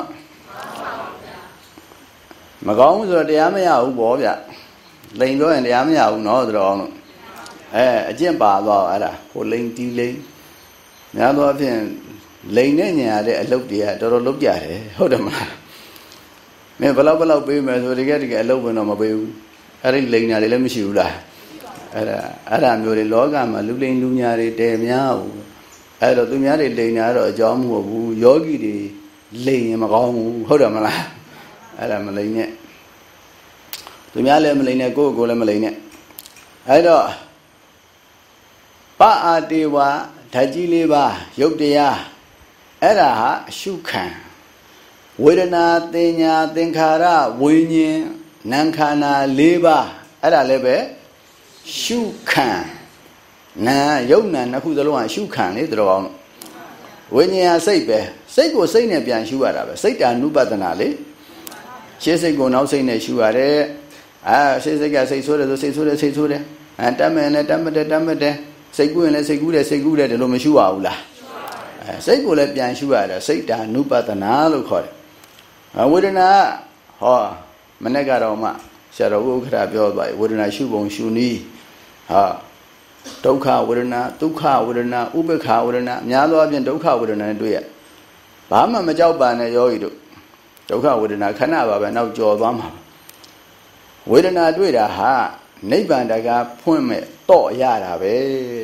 မကောင်းဘူးဆိုတော့တရားမရဘူးပေါ့ဗျလိန်ပြောရင်တရားမရဘူးเนาะဆိုတော့အောင်လို့အဲအကျင့်ပါသွားအဲ့ဒါဟိုလိန်တီလိန်များသောအားဖြင့်လိန်နဲ့ညင်ရတဲ့အလုပ်တွေကတော်တော်လုပ်ကြတယ်ဟုတ်တယ်မလားမင်းဘလောက်ဘလောက်ပေးမယ်ဆိုတကယ်တကယ်အလုပ်ဝင်တော့မပေးဘူးအဲ့ဒီလိန်ညာတွေလည်းမရှိဘူးလားအဲ့ဒါအဲ့ဒါမျိုးတွေလောကမှာလူလိန်လူညာတွေတဲများဘူး အဲ့တော့သူများတွေလိန်ညာတော့အကြောင်းမဟုတ်ဘူးယောဂီတွေလိန်ရင်မကောင်းဘူးဟုတ်တယ်မလားအဲ့ဒါမလိန်နဲ့သူများလည်းမလိန်နဲ့ကိုယ့်ကိုယ်လည်းမလိန်နဲ့အဲ့တော့ပအာတေဝဓာတ်ကြီးလေးပါရုပ်တရားအဲ့ဒါဟာအရှုခံဝေဒနာတင်ညာသင်္ခါရဝိညာဉ်နာခန္ဓာ၄ပါးအဲ့ဒါလည်းပဲရှုခံ နာယုံနာနှစ်ခုသလုံးကရှုခံလေတော်အောင်ဝိညာဉ်စိတ်ပဲစိတ်ကိုစိတ်နဲ့ပြန်ရှုရတာပဲစိတ်တာနုပဒနာလေရှေ့စိတ်ကိုနောက်စိတ်နဲ့ရှုရတယ်အာရှေ့စိတ်ကစိတ်ဆိုးတယ်ဆိုစိတ်ဆိုးတယ်စိတ်ဆိုးတယ်အဲတတ်မယ်နဲ့တတ်မတယ်တတ်မတယ်စိတ်ကူးရင်လည်းစိတ်ကူးတယ်စိတ်ကူးတယ်ဒီလိုမရှုရဘူးလားအဲစိတ်ကိုလည်းပြန်ရှုရတယ်စိတ်တာနုပဒနာလို့ခေါ်တယ်ဝေဒနာဟောမနေ့ကတော့မှဆရာတော်ဥက္ခရာပြောသွားပြီဝေဒနာရှုပုံရှုနည်းဟာ ဒုက္ခဝေဒနာဒုက္ခဝေဒနာဥပ္ပခဝေဒနာအများသောအားဖြင့်ဒုက္ခဝေဒနာနဲ့တွေ့ရဘာမှမကြောက်ပါနဲ့ယောဂီတို့ဒုက္ခဝေဒနာခဏပါပဲနောက်ကြော်သွားမှာဝေဒနာတွေ့တာဟာနိဗ္ဗာန်တကားဖွင့်မဲ့တော့ရတာပဲ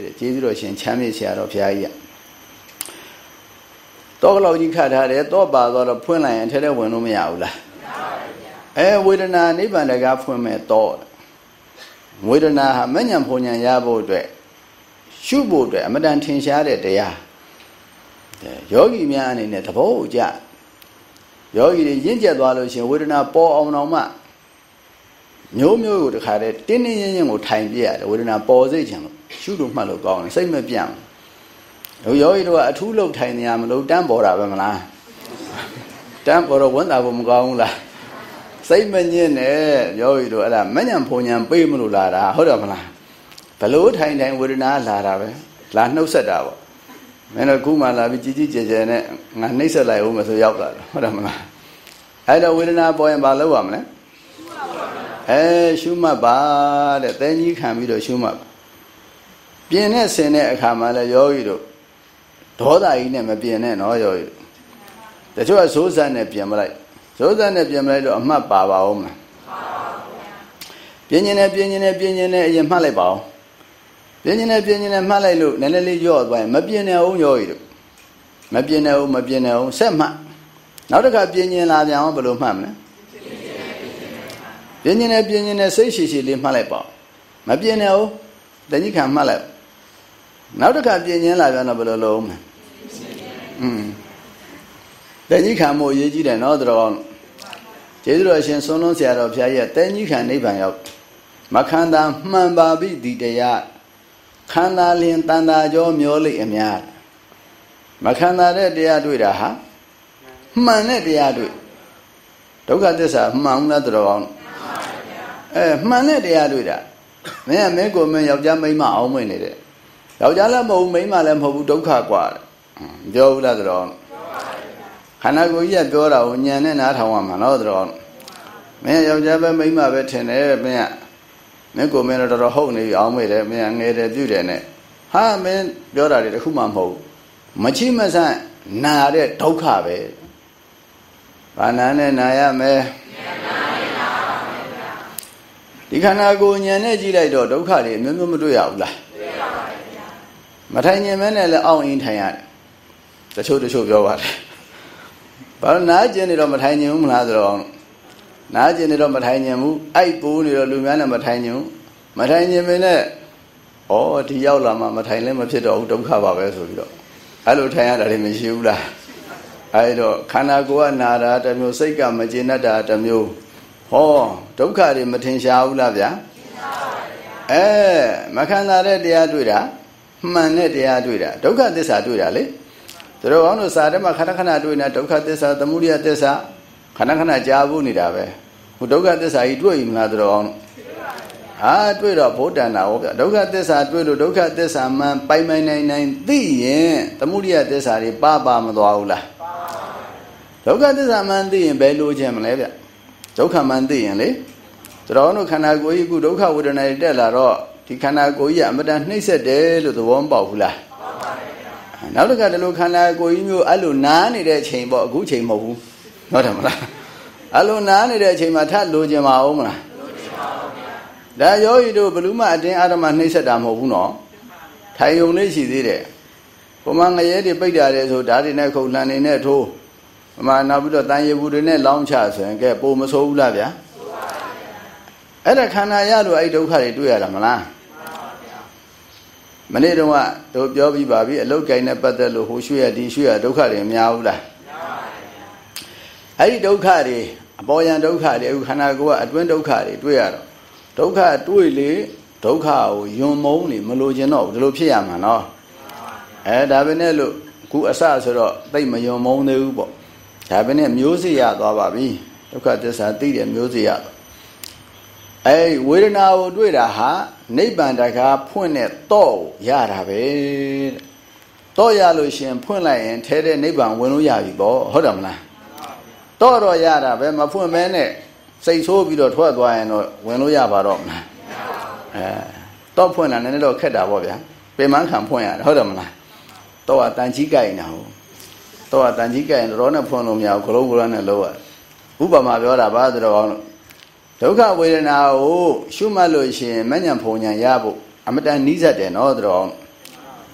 တဲ့ကျေးဇူးတော်ရှင်ချမ်းမြေ့ဆရာတော်ဘုရားကြီးကတော့ကလောက်ကြီးခတ်ထားတယ်တော့ပါတော့ဖွင့်လိုက်ရင်ထဲထဲဝင်လို့မရဘူးလားအဲဝေဒနာနိဗ္ဗာန်တကားဖွင့်မဲ့တော့ ဝေဒနာဟာမဉ္ဇဉ်ဖုန်ဉဏ်ရဖို့အတွက်ရှုဖို့အတွက်အမတန်ထင်ရှားတဲ့တရားယောဂီများအနေနဲ့သဘောကျယောဂီတွေရင့်ကျက်သွားလို့ရှင်ဝေဒနာပေါ်အောင်အောင်မှမျိုးမျိုးကိုတခါတည်းတင်းတင်းရင်းရင်းကိုထိုင်ပြရတယ်ဝေဒနာပေါ်စိတ်ချင်လို့ရှုလို့မှတ်လို့ကောင်းတယ်စိတ်မပြန့်ဘူးယောဂီတို့ကအထူးလောက်ထိုင်နေရမလို့တန်းပေါ်တာပဲမလားတန်းပေါ်တော့ဝန်တာဖို့မကောင်းဘူးလား စိတ်မညစ်နဲ့ယောဂီတို့အဲ့ဒါမညံဖုန်ညံပေးမလို့လာတာဟုတ်တယ်မလားဘလို့ထိုင်ထိုင်ဝေဒနာလာတာပဲလာနှုတ်ဆက်တာပေါ့မင်းတို့ခုမှလာပြီးကြီးကြီးကျယ်ကျယ်နဲ့ငါနှိမ့်ဆက်လိုက်ဦးမဆိုရောက်လာတယ်ဟုတ်တယ်မလားအဲ့တော့ဝေဒနာပေါ်ရင်ဘာလုပ်ရမလဲအဲရှုမှတ်ပါတဲ့တဲကြီးခံပြီးတော့ရှုမှတ်ပါပြင်းနဲ့ဆင်တဲ့အခါမှာလည်းယောဂီတို့ဒေါသကြီးနဲ့မပြင်းနဲ့နော်ယောဂီတို့တချို့ကဇိုးဇတ်နဲ့ပြင်မလိုက် ဇိုးဇတ်နဲ့ပြင်မလိုက်တော့အမှတ်ပါပါဦးမလားပြင်းကျင်နဲ့ပြင်းကျင်နဲ့ပြင်းကျင်နဲ့အရင်မှတ်လိုက်ပါဦးပြင်းကျင်နဲ့ပြင်းကျင်နဲ့မှတ်လိုက်လို့နည်းနည်းလေးကြော့သွားရင်မပြင်းနဲ့အောင်ယောဂီတို့မပြင်းနဲ့အောင်မပြင်းနဲ့အောင်ဆက်မှတ်နောက်တစ်ခါပြင်းကျင်လာပြန်အောင်ဘယ်လိုမှတ်မလဲပြင်းကျင်နဲ့ပြင်းကျင်နဲ့စိတ်ရှိရှိလေးမှတ်လိုက်ပါမပြင်းနဲ့အောင်တဏှိခံမှတ်လိုက်နောက်တစ်ခါပြင်းကျင်လာပြန်တော့ဘယ်လိုလုပ်မလဲอืมတဏှိခံမို့အရေးကြီးတယ်နော်တော် ကျေးဇူးတော်ရှင်ဆုံးလုံးဆရာတော်ဘုရားကြီးကတဏှိခံနိဗ္ဗာန်ရောက်မခန္ဓာမှန်ပါပြီဒီတရားခန္ဓာလင်တန်တာကြောမျောလိအများမခန္ဓာတဲ့တရားတွေ့တာဟာမှန်တဲ့တရားတွေ့ဒုက္ခသစ္စာမှန်ဘူးလားတော်အောင်အဲမှန်တဲ့တရားတွေ့တာမင်းကမင်းကိုမင်းယောက်ျားမိန်းမအောင်မင်းနေတဲ့ယောက်ျားလည်းမဟုတ်ဘူးမိန်းမလည်းမဟုတ်ဘူးဒုက္ခกว่าပြောဘူးလားတော် ခန္ဓာကိုယ်ကြီးကပြောတာကိုညံနဲ့နားထောင်ရမှာနော်တော်မင်းယောက်ျားပဲမိန်းမပဲထင်တယ်မင်းကမင်းကိုမင်းတော့တော်တော်ဟုတ်နေပြီအောင်မေတယ်မင်းကငယ်တယ်ပြုတယ်နဲ့ဟာမင်းပြောတာတွေတခုမှမဟုတ်မချိမဆန့်နာတဲ့ဒုက္ခပဲဘာနာနဲ့နာရမယ်ဒီခန္ဓာကိုယ်ညံနဲ့ကြည့်လိုက်တော့ဒုက္ခတွေအမျိုးမျိုးမတွေ့ရဘူးလားတွေ့ရပါတယ်ဗျာမထိုင်ညင်မဲနဲ့လည်းအောင့်အင်းထိုင်ရတယ်တချို့တချို့ပြောပါတယ် ဘာလို့နားကျင်နေတော့မထိုင်ညင်ဘူးမလားဆိုတော့နားကျင်နေတော့မထိုင်ညင်ဘူးအိုက်ပိုးနေတော့လူများနဲ့မထိုင်ညင်ဘူးမထိုင်ညင်မင်းနဲ့ဩဒီရောက်လာမှမထိုင်လည်းမဖြစ်တော့ဘူးဒုက္ခပါပဲဆိုပြီးတော့အဲ့လိုထိုင်ရတာတွေမရှိဘူးလားအဲ့တော့ခန္ဓာကိုယ်ကနာတာတစ်မျိုးစိတ်ကမကျေနပ်တာတစ်မျိုးဟောဒုက္ခတွေမထင်ရှားဘူးလားဗျာအဲမခံစားတဲ့တရားတွေ့တာမှန်တဲ့တရားတွေ့တာဒုက္ခသစ္စာတွေ့တာလေ သူတို့အောင်လို့စာထဲမှာခဏခဏတွေ့နေတာဒုက္ခသစ္စာသမုဒယသစ္စာခဏခဏကြားဖို့နေတာပဲဟိုဒုက္ခသစ္စာကြီးတွေ့ပြီမလားသူတို့အောင်ဟာတွေ့တော့ဘုဒ္ဓံတာဟောဗျဒုက္ခသစ္စာတွေ့လို့ဒုက္ခသစ္စာမှန်ပိုင်ပိုင်နိုင်နိုင်သိရင်သမုဒယသစ္စာတွေပါပါမသွားဘူးလားဒုက္ခသစ္စာမှန်သိရင်ဘယ်လိုချင်မလဲဗျဒုက္ခမှန်သိရင်လေတော်တို့ခန္ဓာကိုယ်ကြီးခုဒုက္ခဝေဒနာတွေတက်လာတော့ဒီခန္ဓာကိုယ်ကြီးကအမတန်နှိမ့်ဆက်တယ်လို့သဘောမပေါက်ဘူးလားပေါက်ပါတယ်ဗျာ နောက်တစ်ခါဒီလိုခန္ဓာကိုယ်ကြီးမျိုးအဲ့လိုနားနေတဲ့အချိန်ပေါ့အခုချိန်မဟုတ်ဘူးဟုတ်တယ်မလားအဲ့လိုနားနေတဲ့အချိန်မှာထလိုချင်ပါဦးမလားလိုချင်ပါဘူးဗျာဒါယောဂီတို့ဘလူးမအတင်းအာရမနှိမ့်ဆက်တာမဟုတ်ဘူးနော်ထိုင်ုံလေးရှိသေးတယ်ဘုမငရဲတွေပိတ်တာတယ်ဆိုဓာတ်တွေနဲ့ခုတ်လန်နေနဲ့ထိုးအမှနောက်ပြီးတော့တန်ရဘူးတွေနဲ့လောင်းချဆိုရင်ကဲပုံမဆိုးဘူးလားဗျာအဲ့ဒါခန္ဓာရလို့အဲ့ဒုက္ခတွေတွေ့ရတာမလား မနေ့တုန်းကတို့ပြောပြီးပါပြီအလုတ်ကိုင်းနဲ့ပတ်သက်လို့ဟိုရွှေ့ရဒီရွှေ့ရဒုက္ခတွေများဘူးလားအဲ့ဒီဒုက္ခတွေအပေါ်ယံဒုက္ခတွေအခုခန္ဓာကိုယ်ကအတွင်းဒုက္ခတွေတွေ့ရတော့ဒုက္ခတွေ့လေဒုက္ခကိုယွံမုံနေမလိုချင်တော့ဘူးဒီလိုဖြစ်ရမှာနော်အဲဒါပဲနဲ့လို့ခုအစဆိုတော့သိမယွံမုံသေးဘူးပေါ့ဒါပဲနဲ့မျိုးစေ့ရသွားပါပြီဒုက္ခသစ္စာသိတယ်မျိုးစေ့ရတော့ အဲဝေဒနာကိုတွေ့တာဟာနိဗ္ဗာန်တကားဖွင့်တဲ့တော့ရတာပဲတော့ရလို့ရှင်ဖွင့်လိုက်ရင်ထဲတဲ့နိဗ္ဗာန်ဝင်လို့ရပြီပေါ့ဟုတ်တယ်မလားတော့တော့ရတာပဲမဖွင့်မဲနဲ့စိတ်ဆိုးပြီးတော့ထွက်သွားရင်တော့ဝင်လို့ရပါတော့မလားအဲတော့ဖွင့်တာနည်းနည်းတော့ခက်တာပေါ့ဗျာပေမန်းခံဖွင့်ရတယ်ဟုတ်တယ်မလားတော့အတန်ကြီးကြိုက်နေတာဟုတ်တော့အတန်ကြီးကြိုက်ရင်တော့နဲ့ဖွင့်လို့မရဘူးဂလုံးဂလုံးနဲ့လုံးရဥပမာပြောတာပါဆိုတော့ ဒုက္ခဝေဒနာကိုရှုမှတ်လို့ရှိရင်မဉ္ဇဉ်ဖုံဉဏ်ရဖို့အမတန်နီးစပ်တယ်နော်တော်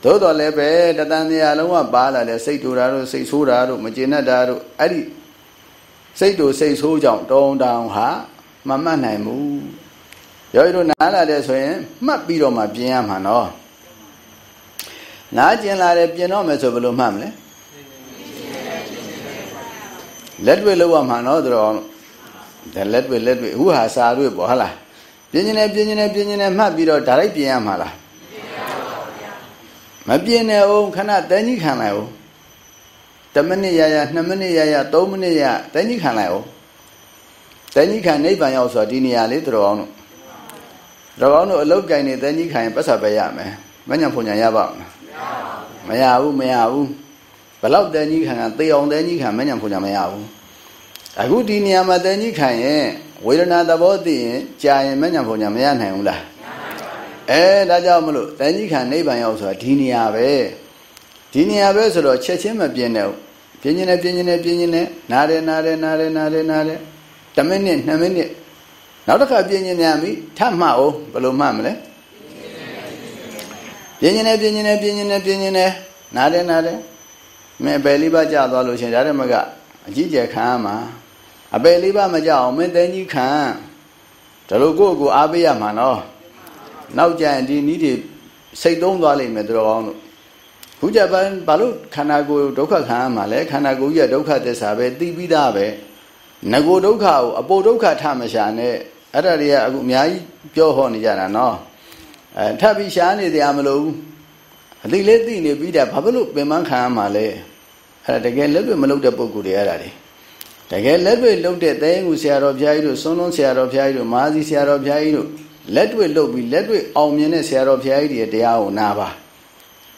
သို့တော်လည်းပဲတတန်တရားလုံးဝပါလာတယ်စိတ်တူတာတို့စိတ်ဆိုးတာတို့မကျေနပ်တာတို့အဲ့ဒီစိတ်တူစိတ်ဆိုးကြောင့်တုံတောင်ဟာမမှတ်နိုင်ဘူးယောဂီတို့နားလာတယ်ဆိုရင်မှတ်ပြီးတော့မှပြင်ရမှာနော်နားကျင်လာတယ်ပြင်တော့မယ်ဆိုဘယ်လိုမှတ်မလဲလက်တွေ့လောက်ရမှာနော်တော်ဒါ လက်တွေ့လက်တွေ့အခုဟာစာတွေ့ပေါ့ဟုတ်လားပြင်းနေပြင်းနေပြင်းနေမှတ်ပြီးတော့ဒါလိုက်ပြင်ရမှာလားမပြင်းနဲ့အောင်ခဏတန်းကြီးခံလိုက်အောင်10မိနစ်ရရ2မိနစ်ရရ3မိနစ်ရတန်းကြီးခံလိုက်အောင်တန်းကြီးခံနိဗ္ဗာန်ရောက်ဆိုတာဒီနေရာလေးတော်အောင်တို့တော်အောင်တို့အလုတ်ကင်နေတန်းကြီးခံရင်ပတ်စာပဲရမယ်မညံဖွညာရပါ့မလားမရဘူးမရဘူးဘလောက်တန်ကြီးခံကသေအောင်တန်ကြီးခံမညံဖို့ကြမရဘူး အခုဒီနေရာမှာတန်ကြီးခံရင်ဝေဒနာသဘောသိရင်ကြာရင်မညံဖို့ကြမရနိုင်ဘူးလားအဲဒါကြောင့်မလို့တန်ကြီးခံနိဗ္ဗာန်ရောက်ဆိုတာဒီနေရာပဲဒီနေရာပဲဆိုတော့ချက်ချင်းမပြင်းတဲ့ပြင်းနေပြင်းနေပြင်းနေနားတယ်နားတယ်နားတယ်နားတယ်နားတယ်10မိနစ်2မိနစ်နောက်တစ်ခါပြင်းနေမြန်ပြီထပ်မှတ်အောင်ဘယ်လိုမှတ်မလဲပြင်းနေပြင်းနေပြင်းနေပြင်းနေနားတယ်နားတယ်မင်းအပယ်လေးပါးကြာသွားလို့ရှင်ဒါလည်းမကအကြီးကျယ်ခံရမှာ အပယ်လေးပါးမကြအောင်မင်းတဲကြီးခံဒါလို့ကိုယ့်ကိုအားပေးရမှာနော်နောက်ကြရင်ဒီနည်းတွေစိတ်သုံးသွားလိမ့်မယ်တော်အောင်လို့ခုကြပန်းဘာလို့ခန္ဓာကိုယ်ဒုက္ခခံရမှာလဲခန္ဓာကိုယ်ကြီးကဒုက္ခသစ္စာပဲသိပြီးသားပဲငကိုဒုက္ခကိုအပိုဒုက္ခထမရှာနဲ့အဲ့ဒါတွေကအခုအများကြီးပြောဟောနေကြတာနော်အဲထပ်ပြီးရှားနေတရားမလို့အတိလေးသိနေပြီးတာဘာဖြစ်လို့ပင်မခံရမှာလဲအဲ့ဒါတကယ်လက်တွေ့မလုပ်တဲ့ပုံကိုယ်တွေအဲ့ဒါတွေ တကယ်လက်တွေ့လုပ်တဲ့တဲရင်ကူဆရာတော်ဘုရားကြီးတို့စွန်းလုံးဆရာတော်ဘုရားကြီးတို့မဟာစီဆရာတော်ဘုရားကြီးတို့လက်တွေ့လုပ်ပြီးလက်တွေ့အောင်မြင်တဲ့ဆရာတော်ဘုရားကြီးတွေတရားကိုနာပါ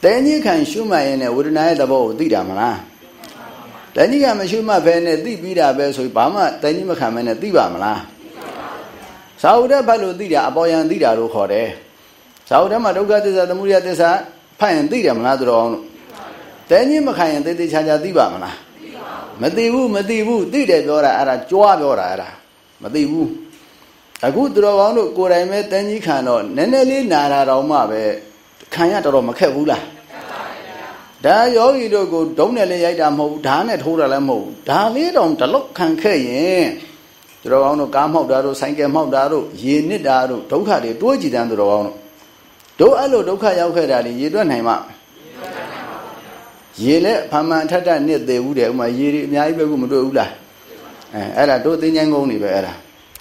တဲကြီးခံရှုမှတ်ရင်လည်းဝေဒနာရဲ့သဘောကိုသိတာမလားတဲကြီးကမရှုမှတ်ဘဲနဲ့သိပြီးတာပဲဆိုပြီးဘာမှတဲကြီးမခံဘဲနဲ့သိပါမလားသာဝတ္တဘတ်လို့သိတာအပေါ်ယံသိတာလို့ခေါ်တယ်သာဝတ္တမှာဒုက္ခသစ္စာသမုဒယသစ္စာဖတ်ရင်သိတယ်မလားသူတော်အောင်လို့တဲကြီးမခံရင်သေသေးချာချာသိပါမလား မသိဘူးမသိဘူးသိတယ်ပြောတာအဲ့ဒါကြွားပြောတာအဲ့ဒါမသိဘူးအခုသူတော်ကောင်းတို့ကိုယ်တိုင်ပဲတန်းကြီးခံတော့နည်းနည်းလေးနာတာတော့မှပဲခံရတော်တော်မခက်ဘူးလားဒါယောဂီတို့ကိုဒုံးနဲ့လေးရိုက်တာမဟုတ်ဘူးဓာတ်နဲ့ထိုးတာလည်းမဟုတ်ဘူးဒါလေးတောင်တလုတ်ခံခဲ့ရင်သူတော်ကောင်းတို့ကားမှောက်တာတို့ဆိုင်ကယ်မှောက်တာတို့ရေနစ်တာတို့ဒုက္ခတွေတိုးကြည်တန်းသူတော်ကောင်းတို့တို့အဲ့လိုဒုက္ခရောက်ခဲ့တာလေရေတွက်နိုင်မှာ ရေလည်းဖမှန်ထက်ထက်နစ်သေးဘူးတဲ့ဥမာရေတွေအများကြီးပဲခုမတွေ့ဘူးလားအဲအဲ့ဒါတို့သိဉ္ဇင်းကုန်းနေပဲအဲ့ဒါ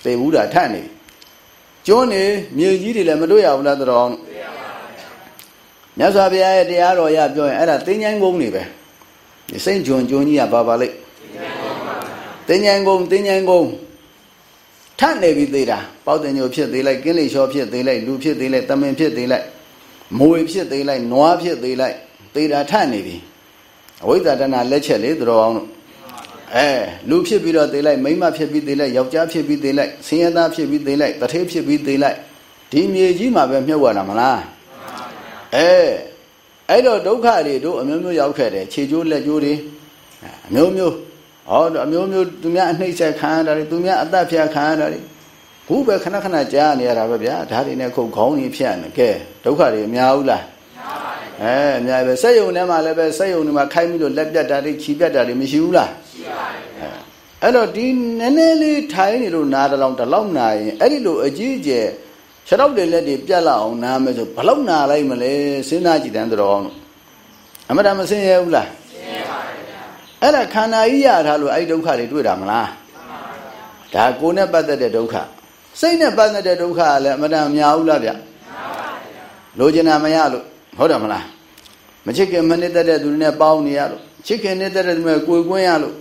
သေဘူးတာထက်နေကျွန်းနေမြေကြီးတွေလည်းမတွေ့ရဘူးလားတော်မြတ်စွာဘုရားရဲ့တရားတော်ရပြောရင်အဲ့ဒါသိဉ္ဇင်းကုန်းနေပဲဒီစိတ်ကျွန်းကျွန်းကြီးကဘာပါလိမ့်သိဉ္ဇင်းကုန်းသိဉ္ဇင်းကုန်းထက်နေပြီသေးတာပေါက်တင်ညိုဖြစ်သေးလိုက်ကင်းလိချောဖြစ်သေးလိုက်လူဖြစ်သေးလိုက်တမင်ဖြစ်သေးလိုက်မွေဖြစ်သေးလိုက်နွားဖြစ်သေးလိုက်သေးတာထက်နေပြီ အဝိဇ္ဇာတဏလက်ချက်လေသူတော်အောင်တို့အဲလူဖြစ်ပြီးတော့သေးလိုက်မိန်းမဖြစ်ပြီးသေးလိုက်ယောက်ျားဖြစ်ပြီးသေးလိုက်ဆင်းရဲသားဖြစ်ပြီးသေးလိုက်တထေးဖြစ်ပြီးသေးလိုက်ဒီမြေကြီးမှာပဲမြုပ်ရတာမလားအဲအဲ့တော့ဒုက္ခတွေတို့အမျိုးမျိုးရောက်ခဲ့တယ်ခြေကျိုးလက်ကျိုးတွေအမျိုးမျိုးဟောအမျိုးမျိုးသူများအနှိမ့်ဆက်ခံရတာတွေသူများအသက်ဖြတ်ခံရတာတွေခုပဲခဏခဏကြားနေရတာပဲဗျာဒါတွေနဲ့ခုခေါင်းကြီးဖြတ်နေကဲဒုက္ခတွေအများဘူးလား အဲအများပဲစက်ယုံထဲမှာလည်းပဲစက်ယုံတွေမှာခိုင်းပြီးတော့လက်ပြတ်တာတွေခြိပြတ်တာတွေမရှိဘူးလားရှိပါတယ်အဲ့တော့ဒီနည်းနည်းလေးထိုင်နေလို့နားတလောင်တလောက်နာရင်အဲ့ဒီလိုအကြီးအကျယ်ခြေထောက်တွေလက်တွေပြတ်လောက်အောင်နားမယ်ဆိုဘလောက်နာလိုက်မလဲစဉ်းစားကြည့်တယ်တော်အောင်လို့အမတမဆင်းရဲဘူးလားဆင်းရဲပါတယ်ဗျာအဲ့ဒါခန္ဓာကြီးရထားလို့အဲ့ဒီဒုက္ခတွေတွေ့တာမလားဒါကိုယ်နဲ့ပတ်သက်တဲ့ဒုက္ခစိတ်နဲ့ပတ်သက်တဲ့ဒုက္ခကလည်းအမတန်များဘူးလားဗျများပါတယ်ဗျာလိုချင်တာမရလို့ ဟုတ်တယ်မလားမချစ်ခင်မနစ်သက်တဲ့သူတွေနဲ့ပေါင်းနေရလို့ချစ်ခင်နစ်သက်တဲ့သူတွေကိုယ်ကွင်းရလို့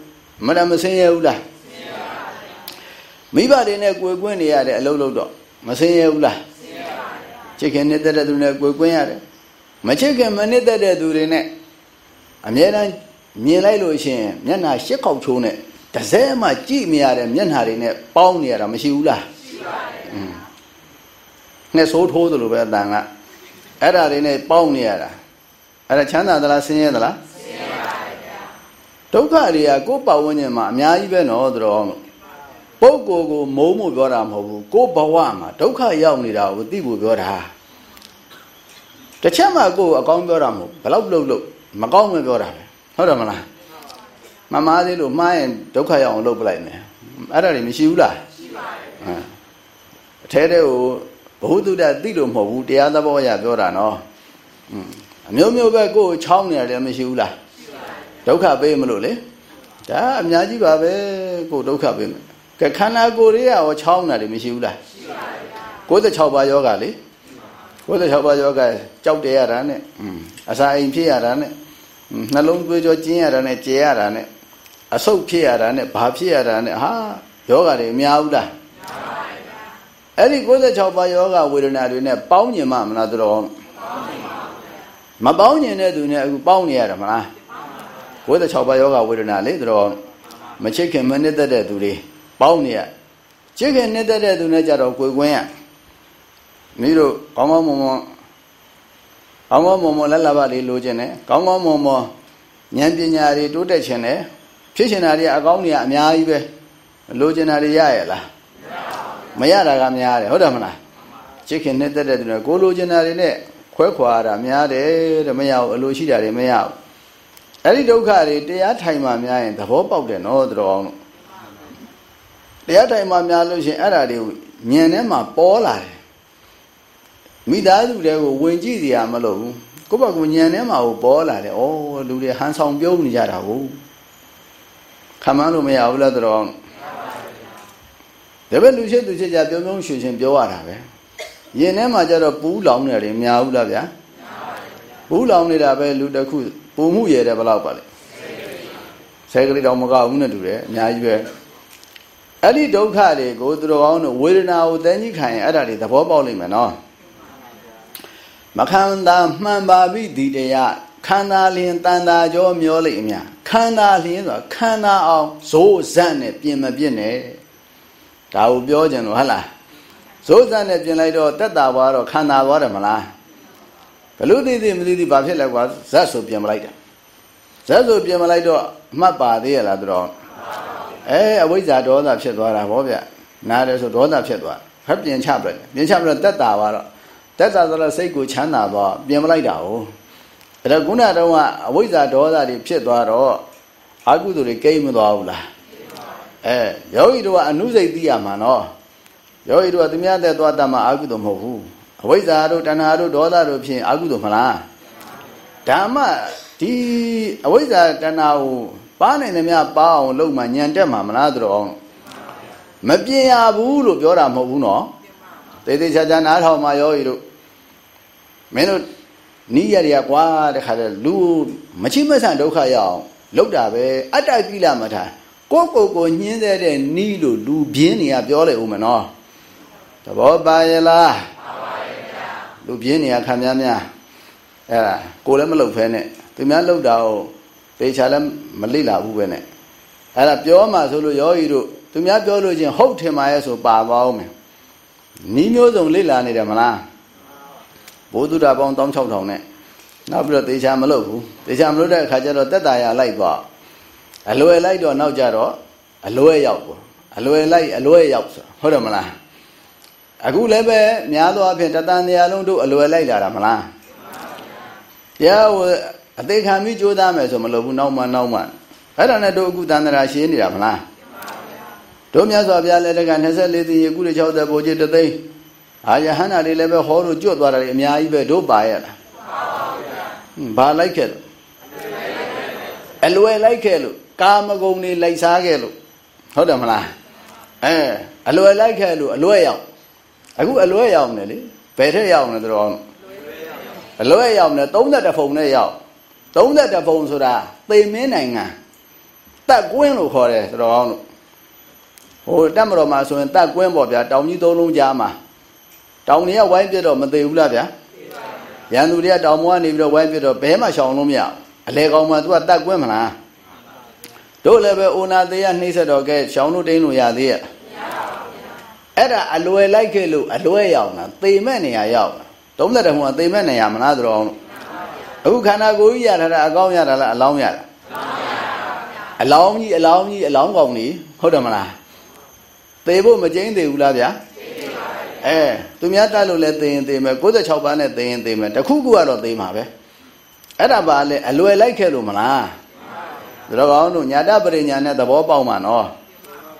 မတမဆင်းရဲဘူးလားဆင်းရဲပါဘူးမိဘတွေနဲ့ကိုယ်ကွင်းနေရတဲ့အလုပ်လုပ်တော့မဆင်းရဲဘူးလားဆင်းရဲပါဘူးချစ်ခင်နစ်သက်တဲ့သူတွေနဲ့ကိုယ်ကွင်းရတယ်မချစ်ခင်မနစ်သက်တဲ့သူတွေနဲ့အမြဲတမ်းမြင်လိုက်လို့ရှိရင်မျက်နှာရှစ်ခေါက်ချိုးနဲ့တစဲမှကြည့်မရတဲ့မျက်နှာတွေနဲ့ပေါင်းနေရတာမရှိဘူးလားရှိပါတယ်อืมနဲ့ဆိုးထိုးသလိုပဲအတန်က အဲ့ဒါတွေနဲ့ပေါင်းနေရတာအဲ့ဒါချမ်းသာသလားဆင်းရဲသလားဆင်းရဲပါဗျာဒုက္ခတွေကကိုယ်ပတ်ဝန်းကျင်မှာအများကြီးပဲနော်သူတော်ပုဂ္ဂိုလ်ကိုမုန်းမှုပြောတာမဟုတ်ဘူးကိုယ်ဘဝမှာဒုက္ခရောက်နေတာကိုသိဖို့ပြောတာတစ်ချက်မှကိုယ်အကောင်းပြောတာမဟုတ်ဘယ်လောက်လုပ်လို့မကောင်းမပြောတာပဲဟုတ်တယ်မလားမမားသေးလို့မှားရင်ဒုက္ခရောက်အောင်လုပ်ပလိုက်မယ်အဲ့ဒါတွေမရှိဘူးလားရှိပါတယ်အထဲတဲ့ကို ဘုသူတ္တသိလို့မဟုတ်ဘူးတရားသဘောအရပြောတာနော်အမျိုးမျိုးပဲကိုယ်ချောင်းနေရတယ်မရှိဘူးလားဒုက္ခပေးမလို့လေဒါအများကြီးပါပဲကိုဒုက္ခပေးမယ်ကခန္ဓာကိုယ်တွေကရောချောင်းနေတယ်မရှိဘူးလားရှိပါဘူး96ပါးယောဂလေ96ပါးယောဂကြောက်တယ်ရတာနဲ့အစာအိမ်ဖြစ်ရတာနဲ့နှလုံးသွေးကြောကျင်းရတာနဲ့ကျေရတာနဲ့အဆုတ်ဖြစ်ရတာနဲ့ဘာဖြစ်ရတာနဲ့ဟာယောဂတွေအများဘူးလား အဲ့ဒီ96ပါးယောဂဝေဒနာတွေနဲ့ပေါင်းညင်မှမလားသူတော်ပေါင်းညင်ပါမပေါင်းကျင်တဲ့သူနဲ့အခုပေါင်းနေရတာမလား96ပါးယောဂဝေဒနာလေသူတော်မချစ်ခင်မနစ်သက်တဲ့သူတွေပေါင်းနေရချစ်ခင်နစ်သက်တဲ့သူနဲ့ကြတော့ကိုယ်ကွင်းရမိတို့ကောင်းကောင်းမွန်မွန်ကောင်းကောင်းမွန်မွန်လက်လာပါလေးလိုချင်တယ်ကောင်းကောင်းမွန်မွန်ဉာဏ်ပညာတွေတိုးတက်ချင်တယ်ဖြစ်ချင်တာတွေအကောင်းတွေအများကြီးပဲလိုချင်တာတွေရရဲ့လား မရတာကများတယ်ဟုတ်တယ်မလားချစ်ခင်နဲ့တက်တဲ့သူတွေကိုလိုချင်တာတွေနဲ့ခွဲခွာတာများတယ်တဲ့မရဘူးအလိုရှိတာတွေမရဘူးအဲ့ဒီဒုက္ခတွေတရားထိုင်မှများရင်သဘောပေါက်တယ်နော်တော်အောင်လို့တရားထိုင်မှများလို့ရှင်အဲ့ဒါတွေကိုညံထဲမှာပေါ်လာတယ်မိသားစုတွေကိုဝင်ကြည့်စီရမလို့ဘူးကိုယ့်ဘက်ကညံထဲမှာကိုပေါ်လာတယ်ဩလူတွေဟန်ဆောင်ပြုံးနေကြတာကိုခံမလို့မရဘူးလားတော်အောင် ဒါပဲလူရှိသူရှိကြပြုံးပြုံးရွှင်ရွှင်ပြောရတာပဲရင်ထဲမှာကျတော့ပူးလောင်နေတယ်မများဘူးလားဗျာပူးလောင်နေတာပဲလူတစ်ခုပူမှုရတဲ့ဘယ်လောက်ပါလဲဆယ်ကလေးတော့မကောက်ဘူးနဲ့တူတယ်အများကြီးပဲအဲ့ဒီဒုက္ခတွေကိုသူတော်ကောင်းတို့ဝေဒနာကိုတန်းကြီးခံရင်အဲ့ဒါတွေသဘောပေါက်လိမ့်မယ်နော်မခန္ဓာမှန်ပါပြီဒီတရားခန္ဓာလျင်တန်တာကြောမျောလိမ့်အများခန္ဓာလျင်ဆိုတာခန္ဓာအောင်ဇိုးဇက်နဲ့ပြင်မပြစ်နဲ့ ဒါကိုပြောကြတယ်ဟုတ်လားဇိုးဇက်နဲ့ပြင်လိုက်တော့တက်တာသွားတော့ခန္ဓာသွားတယ်မလားဘလို့သိသိမသိသိဘာဖြစ်လဲကွာဇက်ဆိုပြင်မလိုက်တာဇက်ဆိုပြင်မလိုက်တော့အမှတ်ပါသေးရလားသူတော်အဲအဝိဇ္ဇာဒေါသဖြစ်သွားတာဗောဗျနားတယ်ဆိုဒေါသဖြစ်သွားဖက်ပြင်ချပလိုက်ပြင်ချပလိုက်တက်တာသွားတော့တက်တာဆိုတော့စိတ်ကိုချမ်းသာသွားပြင်မလိုက်တာ哦အဲ့တော့ခုနတုန်းကအဝိဇ္ဇာဒေါသတွေဖြစ်သွားတော့အာကုသိုလ်တွေကိမ့်မသွားဘူးလား အဲယောဂီတို့ကအနုစိတ်သိရမှာနော်ယောဂီတို့ကသူများတဲ့သွားတတ်မှာအာကုသိုလ်မဟုတ်ဘူးအဝိဇ္ဇာတို့တဏှာတို့ဒေါသတို့ဖြင့်အာကုသိုလ်မလားဓမ္မဒီအဝိဇ္ဇာတဏှာကိုပါနိုင်သမျှပါအောင်လုပ်မှညံတက်မှာမလားသူတော်အောင်မပြင်းရဘူးလို့ပြောတာမဟုတ်ဘူးနော်တေးသေးချာချာနားထောင်မှယောဂီတို့မင်းတို့နီးရတွေကကွာတခါတည်းလူမချိမဆန်ဒုက္ခရအောင်လောက်တာပဲအတ္တကိလမထာ ကိုကိုကိုညင်းတဲ့နီးလို့လူပြင်းနေရပြောလိုက်ဦးမယ်နော်သဘောပါရဲ့လားလူပြင်းနေရခံများများအဲ့ဒါကိုလည်းမလုပ်ဖဲနဲ့သူများလုပ်တာကိုပေချာလည်းမလိလာဘူးပဲနဲ့အဲ့ဒါပြောမှဆိုလို့ယောဂီတို့သူများပြောလို့ချင်းဟုတ်ထင်ပါရဲ့ဆိုပါသွားအောင်မယ်နီးမျိုးစုံလိလာနေတယ်မလားဘိုးသူတာပေါင်း16000နဲ့နောက်ပြီးတော့တေချာမလုပ်ဘူးတေချာမလုပ်တဲ့အခါကျတော့တက်တာရလိုက်သွား အလွယ်လိုက်တော့နောက်ကြတော့အလွယ်ရောက်ပေါ့အလွယ်လိုက်အလွယ်ရောက်ဆိုဟုတ်တယ်မလားအခုလည်းပဲများသောအားဖြင့်တတန်တရားလုံးတို့အလွယ်လိုက်လာတာမလားတရားဝအသေးခံပြီးကြိုးစားမယ်ဆိုမလုပ်ဘူးနောက်မှနောက်မှအဲ့ဒါနဲ့တို့အခုတန်တရာရှင်းနေတာမလားတို့မြတ်စွာဘုရားလက်ထက်က24သိရကုရ60ဘိုးကြီးတသိန်းအာယဟန္တာလေးလည်းပဲဟောလို့ကြွတ်သွားတာတွေအများကြီးပဲတို့ပါရဲ့လားဘာလိုက်ခဲ့လို့အလွယ်လိုက်ခဲ့လို့ ကာမဂုဏ်တွေလိုက်စားခဲ့လို့ဟုတ်တယ်မလားအဲအလွယ်လိုက်ခဲ့လို့အလွယ်ရောက်အခုအလွယ်ရောက်နေလေဘယ်ထက်ရောက်နေတော့အလွယ်ရောက်နေ30ဖုံနဲ့ရောက်30ဖုံဆိုတာသေမင်းနိုင်ငံတက်ကွင်းလို့ခေါ်တယ်ဆိုတော့လို့ဟိုတက်မတော်မှာဆိုရင်တက်ကွင်းပေါ့ဗျာတောင်ကြီးသုံးလုံးကြားမှာတောင်တွေကဝိုင်းပြတော့မသေးဘူးလားဗျာရန်သူတွေကတောင်ပေါ်ကနေပြီးတော့ဝိုင်းပြတော့ဘဲမှရှောင်လို့မရအလဲကောင်မှ तू ကတက်ကွင်းမလား တို့လည်းပဲအိုနာသေးရနှိမ့်ဆက်တော့ကဲရှောင်လို့တိန်လို့ရသေးရဲ့အဲ့ဒါအလွယ်လိုက်ခဲ့လို့အလွယ်ရောက်တာသေမဲ့နေရာရောက်တာတုံးတဲ့ဟိုကသေမဲ့နေရာမလားတော်အခုခန္ဓာကိုယ်ကြီးရထားတာအကောင်းရတာလားအလောင်းရတာအလောင်းကြီးအလောင်းကြီးအလောင်းကောင်ကြီးဟုတ်တယ်မလားသေဖို့မကျင်းသေးဘူးလားဗျာအဲသူများတတ်လို့လဲသေရင်သေမယ်96ပါးနဲ့သေရင်သေမယ်တခုခုကတော့သေမှာပဲအဲ့ဒါပါလေအလွယ်လိုက်ခဲ့လို့မလား ဒါတော့ကောင်းတို့ညာတပရိညာနဲ့သဘောပေါက်မှာနော်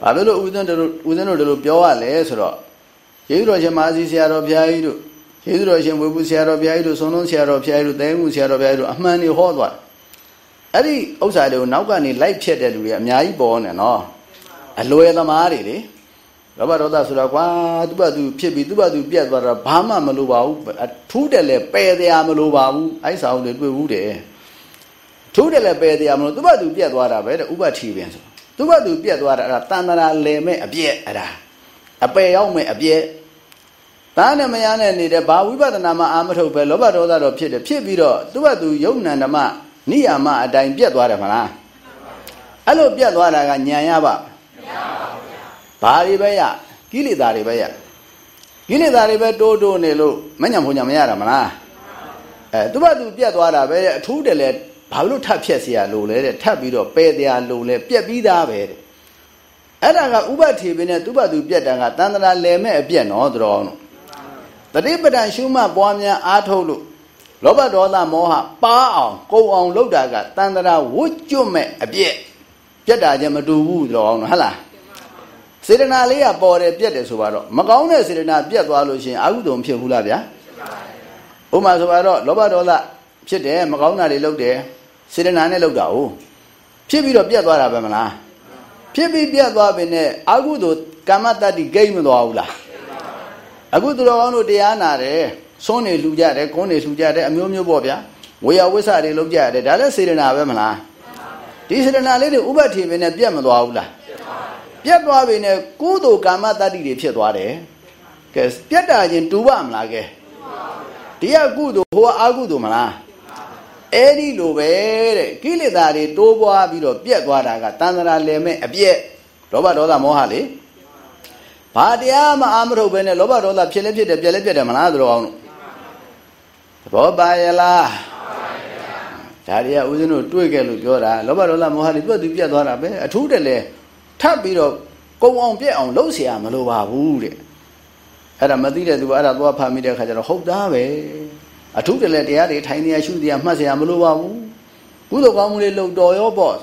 ဘာဖြစ်လို့ဦးဇင်းတို့ဦးဇင်းတို့တို့ပြောရလဲဆိုတော့ယေရှုတော်ရှင်မဟာစီဆရာတော်ဘုရားကြီးတို့ယေရှုတော်ရှင်ဝေဘူးဆရာတော်ဘုရားကြီးတို့ဆုံးလုံးဆရာတော်ဘုရားကြီးတို့တဲမှုဆရာတော်ဘုရားကြီးတို့အမှန်တွေဟောသွားအဲ့ဒီဥစ္စာတွေကိုနောက်ကနေလိုက်ဖြတ်တဲ့လူတွေအများကြီးပေါ်နေနော်အလွယ်သမားတွေလေလောဘဒေါသဆိုတာကွာသူ့ဘသူဖြစ်ပြီးသူ့ဘသူပြတ်သွားတာဘာမှမလိုပါဘူးထူးတယ်လဲပယ်တရားမလိုပါဘူးအဲ့ဆောင်တွေတွေ့ဘူးတယ် ထူးတယ်လဲပယ်တရားမလိုသူ့ဘသူပြတ်သွားတာပဲတဲ့ဥပတိပင်ဆိုသူ့ဘသူပြတ်သွားတာအဲ့ဒါတန်တရာလဲမဲ့အပြက်အဲ့ဒါအပယ်ရောက်မဲ့အပြက်သားနဲ့မယားနဲ့နေတဲ့ဘာဝိပဿနာမှအာမထုတ်ပဲလောဘဒေါသတော့ဖြစ်တယ်ဖြစ်ပြီးတော့သူ့ဘသူယုံနံဓမ္မနိယာမအတိုင်းပြတ်သွားတယ်မလားအဲ့လိုပြတ်သွားတာကညံရပါမရပါဘူးဗျာဘာတွေပဲရကိလေသာတွေပဲရကိလေသာတွေပဲတိုးတိုးနေလို့မညံဖုန်ညံမရတာမလားအဲသူ့ဘသူပြတ်သွားတာပဲအထူးတယ်လေ ဘာလို့ထပ်ဖြက်เสียလို့လဲတဲ့ထပ်ပြီးတော့ပယ်တရားလို့လဲပြက်ပြီးသားပဲတဲ့အဲ့ဒါကဥပထေပင်နဲ့သူ့ဘသူပြက်တာကတန်တရာလယ်မဲ့အပြက်နော်တော်တော်တတိပဒံရှုမှတ်ပွားများအားထုတ်လို့လောဘဒေါသမောဟပါအောင်ကုံအောင်လုပ်တာကတန်တရာဝွတ်ကျွတ်မဲ့အပြက်ပြက်တာချင်းမတူဘူးတော်အောင်ဟုတ်လားစေတနာလေးကပေါ်တယ်ပြက်တယ်ဆိုတော့မကောင်းတဲ့စေတနာပြက်သွားလို့ရှိရင်အာဟုတုံဖြစ်ဘူးလားဗျာဥပမာဆိုတော့လောဘဒေါသဖြစ်တယ်မကောင်းတာတွေလုပ်တယ် စေတနာနဲ့လုပ်တာဟုတ်ဖြစ်ပြီးတော့ပြတ်သွားတာပဲမလားဖြစ်ပြီးပြတ်သွားပြီနဲ့အာဟုတုကာမတတ္တိဂိမ်းမသွားဘူးလားအခုသူတော်ကောင်းတို့တရားနာတယ်ဆုံးနေလှူကြတယ်ကုန်းနေလှူကြတယ်အမျိုးမျိုးပေါ့ဗျာဝေယဝိဆတွေလုပ်ကြရတယ်ဒါလည်းစေတနာပဲမလားဒီစေတနာလေးတွေဥပထေပဲနဲ့ပြတ်မသွားဘူးလားပြတ်သွားပြီနဲ့ကုသိုလ်ကာမတတ္တိတွေဖြစ်သွားတယ်ကဲပြတ်တာချင်းတူပါမလားကဲဒီကကုသိုလ်ဟိုကအာကုသိုလ်မလား အဲ့ဒီလိုပဲတဲ့ကိလေသာတွေတိုးပွားပြီးတော့ပြက်သွားတာကတန်ត្រာလယ်မဲ့အပြက်လောဘဒေါသမောဟလေဘာတရားမှအာမထုတ်ပဲနဲ့လောဘဒေါသဖြစ်လဲဖြစ်တယ်ပြက်လဲပြက်တယ်မလားသူတော်အောင်လို့သဘောပါရလားဒါတွေကဦးဇင်းတို့တွေ့ခဲ့လို့ပြောတာလောဘဒေါသမောဟတွေပြတ်သူပြက်သွားတာပဲအထူးတယ်လေထပ်ပြီးတော့ကုံအောင်ပြက်အောင်လှုပ်เสียမလိုပါဘူးတဲ့အဲ့ဒါမသိတဲ့သူကအဲ့ဒါသွားဖတ်မိတဲ့အခါကျတော့ဟုတ်သားပဲ အထုတလည်းတရားတွေထိုင်နေရရှုတရားမှတ်เสียမလိုပါဘူးကုသိုလ်ကောင်းမှုတွေလုပ်တော်ရောပေါ့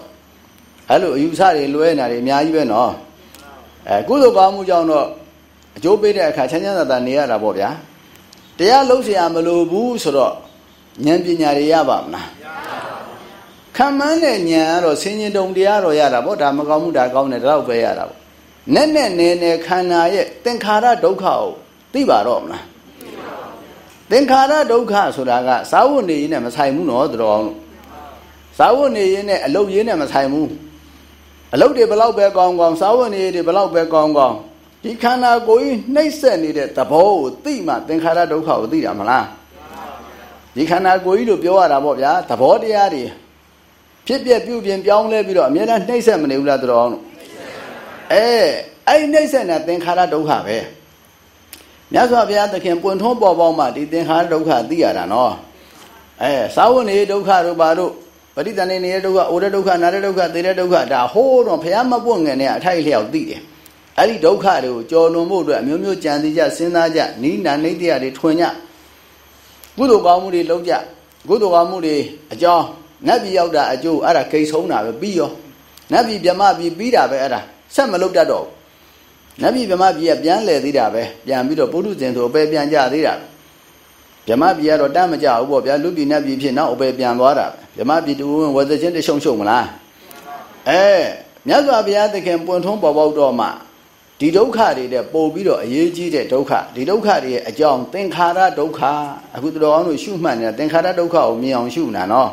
အဲ့လိုအယူဆတွေလွဲနေတာတွေအများကြီးပဲနော်အဲကုသိုလ်ကောင်းမှုကြောင့်တော့အကျိုးပေးတဲ့အခါချမ်းချမ်းသာသာနေရတာပေါ့ဗျာတရားလုံးเสียမလိုဘူးဆိုတော့ဉာဏ်ပညာတွေရပါမလားခံမှန်းတဲ့ဉာဏ်ကတော့ဆင်ញင်တုံတရားတော့ရတာပေါ့ဒါမကောင်းမှုဒါကောင်းတယ်ဒါတော့ပဲရတာပေါ့နဲ့နဲ့နေနေခန္ဓာရဲ့သင်္ခါရဒုက္ခကိုသိပါတော့မလား သင်္ခါရဒုက္ခဆိုတာကသာဝတ်နေရင်နဲ့မဆိုင်ဘူးနော်တော်အောင်သာဝတ်နေရင်နဲ့အလုတ်ရင်းနဲ့မဆိုင်ဘူးအလုတ်တွေဘလောက်ပဲကောင်းကောင်းသာဝတ်နေတွေဘလောက်ပဲကောင်းကောင်းဒီခန္ဓာကိုယ်ကြီးနှိမ့်ဆက်နေတဲ့သဘောကိုသိမှသင်္ခါရဒုက္ခကိုသိတာမလားဒီခန္ဓာကိုယ်ကြီးလို့ပြောရတာပေါ့ဗျာသဘောတရားတွေဖြစ်ပြပြုပြင်ပြောင်းလဲပြီးတော့အမြဲတမ်းနှိမ့်ဆက်မနေဘူးလားတော်အောင်အဲအဲ့နှိမ့်ဆက်တဲ့သင်္ခါရဒုက္ခပဲ မြတ်စွာဘုရားသခင်ပွင့်ထွန်းပေါ်ပေါက်မှဒီသင်္ခါရဒုက္ခသိရတာနော်အဲသာဝနေဒုက္ခတို့ပါတို့ပရိသန္နေနေဒုက္ခအိုရဒုက္ခနာရဒုက္ခသေရဒုက္ခဒါဟိုးတော့ဘုရားမပွင့်ငယ်နဲ့အထိုက်လျောက်သိတယ်အဲ့ဒီဒုက္ခတွေကိုကြော်လွန်ဖို့အတွက်အမျိုးမျိုးကြံစည်ကြစဉ်းစားကြနိဒာနိတ္တရတွေထွင်ကြကုသိုလ်ကောင်းမှုတွေလုပ်ကြကုသိုလ်ကောင်းမှုတွေအကြောင်းနတ်ပြည်ရောက်တာအကျိုးအဲ့ဒါဂိတ်ဆုံးတာပဲပြီးရောနတ်ပြည်မြမပြည်ပြီးတာပဲအဲ့ဒါဆက်မလုပ်တတ်တော့ဘူး နတ်ပြည်ဗမာပြည်ကပြန်လဲသေးတာပဲပြန်ပြီးတော့ပုထုဇဉ်ဆိုအပယ်ပြန်ကြသေးတာဗမာပြည်ကတော့တမ်းမကြဘူးပေါ့ဗျာလူပြည်နတ်ပြည်ဖြစ်နောက်အပယ်ပြန်သွားတာဗမာပြည်တူဝင်ဝဇချင်းတရှုံရှုံမလားအဲမြတ်စွာဘုရားသခင်ပွင့်ထွန်းပေါ်ပေါက်တော့မှဒီဒုက္ခတွေတဲ့ပို့ပြီးတော့အရေးကြီးတဲ့ဒုက္ခဒီဒုက္ခတွေရဲ့အကြောင်းသင်္ခါရဒုက္ခအခုတော်အောင်လို့ရှုမှတ်နေတာသင်္ခါရဒုက္ခကိုမြင်အောင်ရှုနာနော်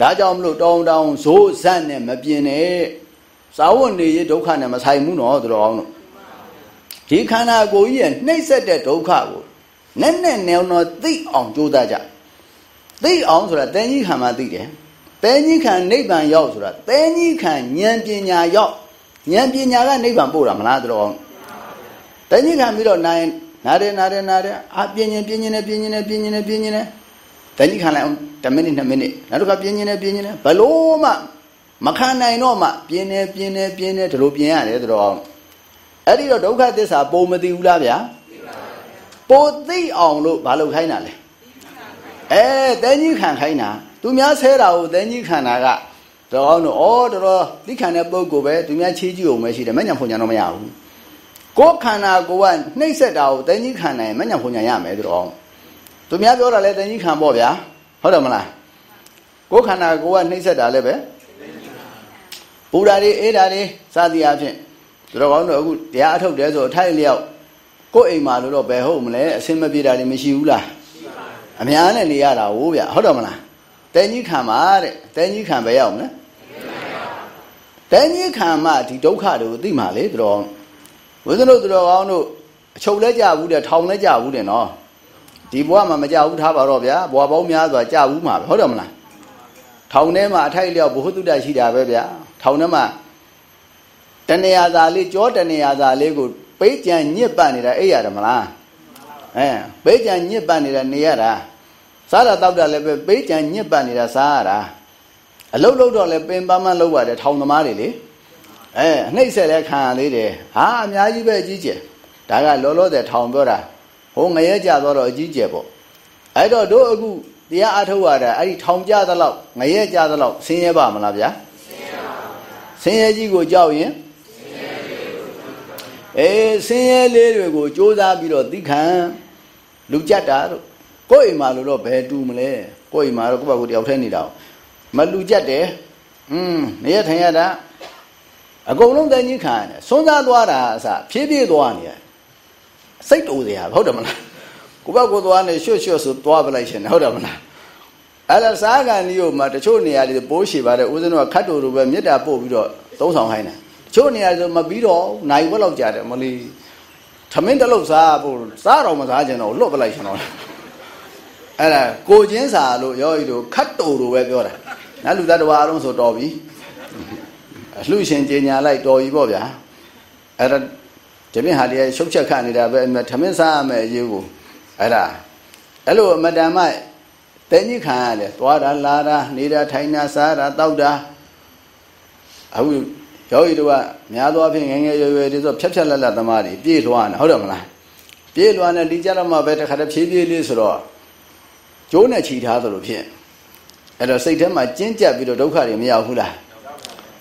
ဒါကြောင့်မလို့တောင်းတောင်းဇိုးဇတ်နဲ့မပြင်းနဲ့စာဝတ်နေရဒုက္ခနဲ့မဆိုင်ဘူးနော်တော်အောင်လို့ ဒီခန္ဓာကိုယ်ကြီးရဲ့နှိမ့်ဆက်တဲ့ဒုက္ခကိုနဲ့နဲ့နေတော့သိအောင်ကြိုးစားကြသိအောင်ဆိုတာတဲကြီးခံမှသိတယ်တဲကြီးခံနိဗ္ဗာန်ရောက်ဆိုတာတဲကြီးခံဉာဏ်ပညာရောက်ဉာဏ်ပညာကနိဗ္ဗာန်ပို့တာမလားတော်တဲကြီးခံပြီးတော့နိုင်နာတယ်နာတယ်နာတယ်အာပြင်းရင်ပြင်းရင်နဲ့ပြင်းရင်နဲ့ပြင်းရင်နဲ့ပြင်းရင်နဲ့တဲကြီးခံလိုက်အောင်10မိနစ်2မိနစ်နောက်တစ်ခါပြင်းရင်နဲ့ပြင်းရင်နဲ့ဘလို့မှမခံနိုင်တော့မှပြင်းနေပြင်းနေပြင်းနေဒီလိုပြင်းရတယ်တော်အဲ့ ဒီတော့ဒုက္ခသစ္စာပုံမသိဘူးလားဗျာပိုသိအောင်လို့မလုပ်ခိုင်းတာလေအဲတဲကြီးခံခိုင်းတာသူများဆဲတာကိုတဲကြီးခံတာကတော်အောင်တော့ဩတော်တော်သိခံတဲ့ပုံကိုပဲသူများချေးကြည့်အောင်ပဲရှိတယ်မညံဖွညာတော့မရဘူးကိုယ်ခန္ဓာကိုယ်ကနှိမ့်ဆက်တာကိုတဲကြီးခံနိုင်မညံဖွညာရမယ်တော်အောင်သူများပြောတာလဲတဲကြီးခံပေါ့ဗျာဟုတ်တယ်မလားကိုယ်ခန္ဓာကိုယ်ကနှိမ့်ဆက်တာလည်းပဲပူဓာတွေအေးဓာတွေစသည်အဖြစ် သူတော်ကောင်းတို့အခုတရားအထုတ်တယ်ဆိုအထိုက်လျောက်ကိုယ်အိမ်မှာလို့တော့ဘယ်ဟုတ်မလဲအစင်မပြေတာတွေမရှိဘူးလားအများနဲ့နေရတာဟိုးဗျဟုတ်တယ်မလားတဲကြီးခံပါတဲ့တဲကြီးခံပဲရအောင်နော်တဲကြီးခံမှဒီဒုက္ခတွေကိုသိမှလေသူတော်ဝိသနုသူတော်ကောင်းတို့အချုပ်လဲကြဘူးတဲ့ထောင်လဲကြဘူးတဲ့နော်ဒီဘဝမှာမကြဘူးထားပါတော့ဗျာဘဝပေါင်းများစွာကြဘူးမှာပဲဟုတ်တယ်မလားထောင်ထဲမှာအထိုက်လျောက်ဘုဟုတ္တရှိတာပဲဗျာထောင်ထဲမှာ တဏှာသာလေးကြောတဏှာသာလေးကိုပိတ်ကြံညစ်ပတ်နေတာအဲ့ရတယ်မလားအဲပိတ်ကြံညစ်ပတ်နေတာနေရတာစားတာတောက်တာလည်းပဲပိတ်ကြံညစ်ပတ်နေတာစားရတာအလုတ်လုတ်တော့လည်းပင်ပန်းပန်းလောက်ရတယ်ထောင်သမားတွေလေအဲအနှိမ့်ဆက်လည်းခံရသေးတယ်ဟာအများကြီးပဲအကြီးကျယ်ဒါကလောလောဆယ်ထောင်ပြောတာဟိုငရဲကြတော့တော့အကြီးကျယ်ပေါ့အဲ့တော့တို့အခုတရားအထုတ်ရတာအဲ့ဒီထောင်ကြသလောက်ငရဲကြသလောက်ဆင်းရဲပါမလားဗျာဆင်းရဲကြီးကိုကြောက်ရင် အေးဆင်းရဲလေးတွေကိုစ조사ပြီးတော့သိခံလူကြက်တာတို့ကိုယ့်အိမ်မှာလို့တော့ဘယ်တူမလဲကိုယ့်အိမ်မှာတော့ကိုယ့်ဘက်ကိုတယောက်ထဲနေတာမလူကြက်တယ်อืมနေရထိုင်ရတာအကုန်လုံးတန်ကြီးခံရတယ်စွန်းစားသွားတာအစဖြည်းဖြည်းသွားနေရစိတ်တူစရာဟုတ်တယ်မလားကိုယ့်ဘက်ကိုသွားနေရွှွတ်ရွှွတ်ဆိုသွားပလိုက်ရှင်ဟုတ်တယ်မလားအဲ့ဒါစားကန်ကြီးကိုမှတချို့နေရာတွေပိုးရှိပါတယ်ဦးဇင်းတို့ကခတ်တူလိုပဲမေတ္တာပို့ပြီးတော့သုံးဆောင်ခိုင်းတယ် ချို့နေရာဆိုမပြီးတော့နိုင်ဘက်လောက်ကြာတယ်မလီထမင်းတစ်လုံးစားဖို့စားတော့မစားချင်တော့လွတ်ပလိုက်ရှင်တော့အဲ့ဒါကိုချင်းစာလို့ရောဤတို့ခတ်တူလိုပဲပြောတာနတ်လူသားတော်အားလုံးဆိုတော်ပြီအလှရှင်ကျင်ညာလိုက်တော်ပြီပေါ့ဗျာအဲ့ဒါဒီမြဟာလေးရှုပ်ချက်ခနေတာပဲထမင်းစားရမယ်အရေးကိုအဲ့ဒါအဲ့လိုအမတန်မှတဲကြီးခံရတယ်သွားတာလာတာနေတာထိုင်တာစားတာတောက်တာအခု ယောဂီတို့ကများသောအားဖြင့်ငငယ်ရွယ်ရွယ်တွေဆိုဖြတ်ဖြတ်လက်လက်သမားတွေပြေးလွှားနေဟုတ်တယ်မလားပြေးလွှားနေဒီကြတော့မှပဲတခါတည်းဖြည်းဖြည်းလေးဆိုတော့ကျိုးနဲ့ချီထားသလိုဖြစ်အဲ့တော့စိတ်ထဲမှာကျဉ်းကြပ်ပြီးတော့ဒုက္ခတွေမရောက်ဘူးလား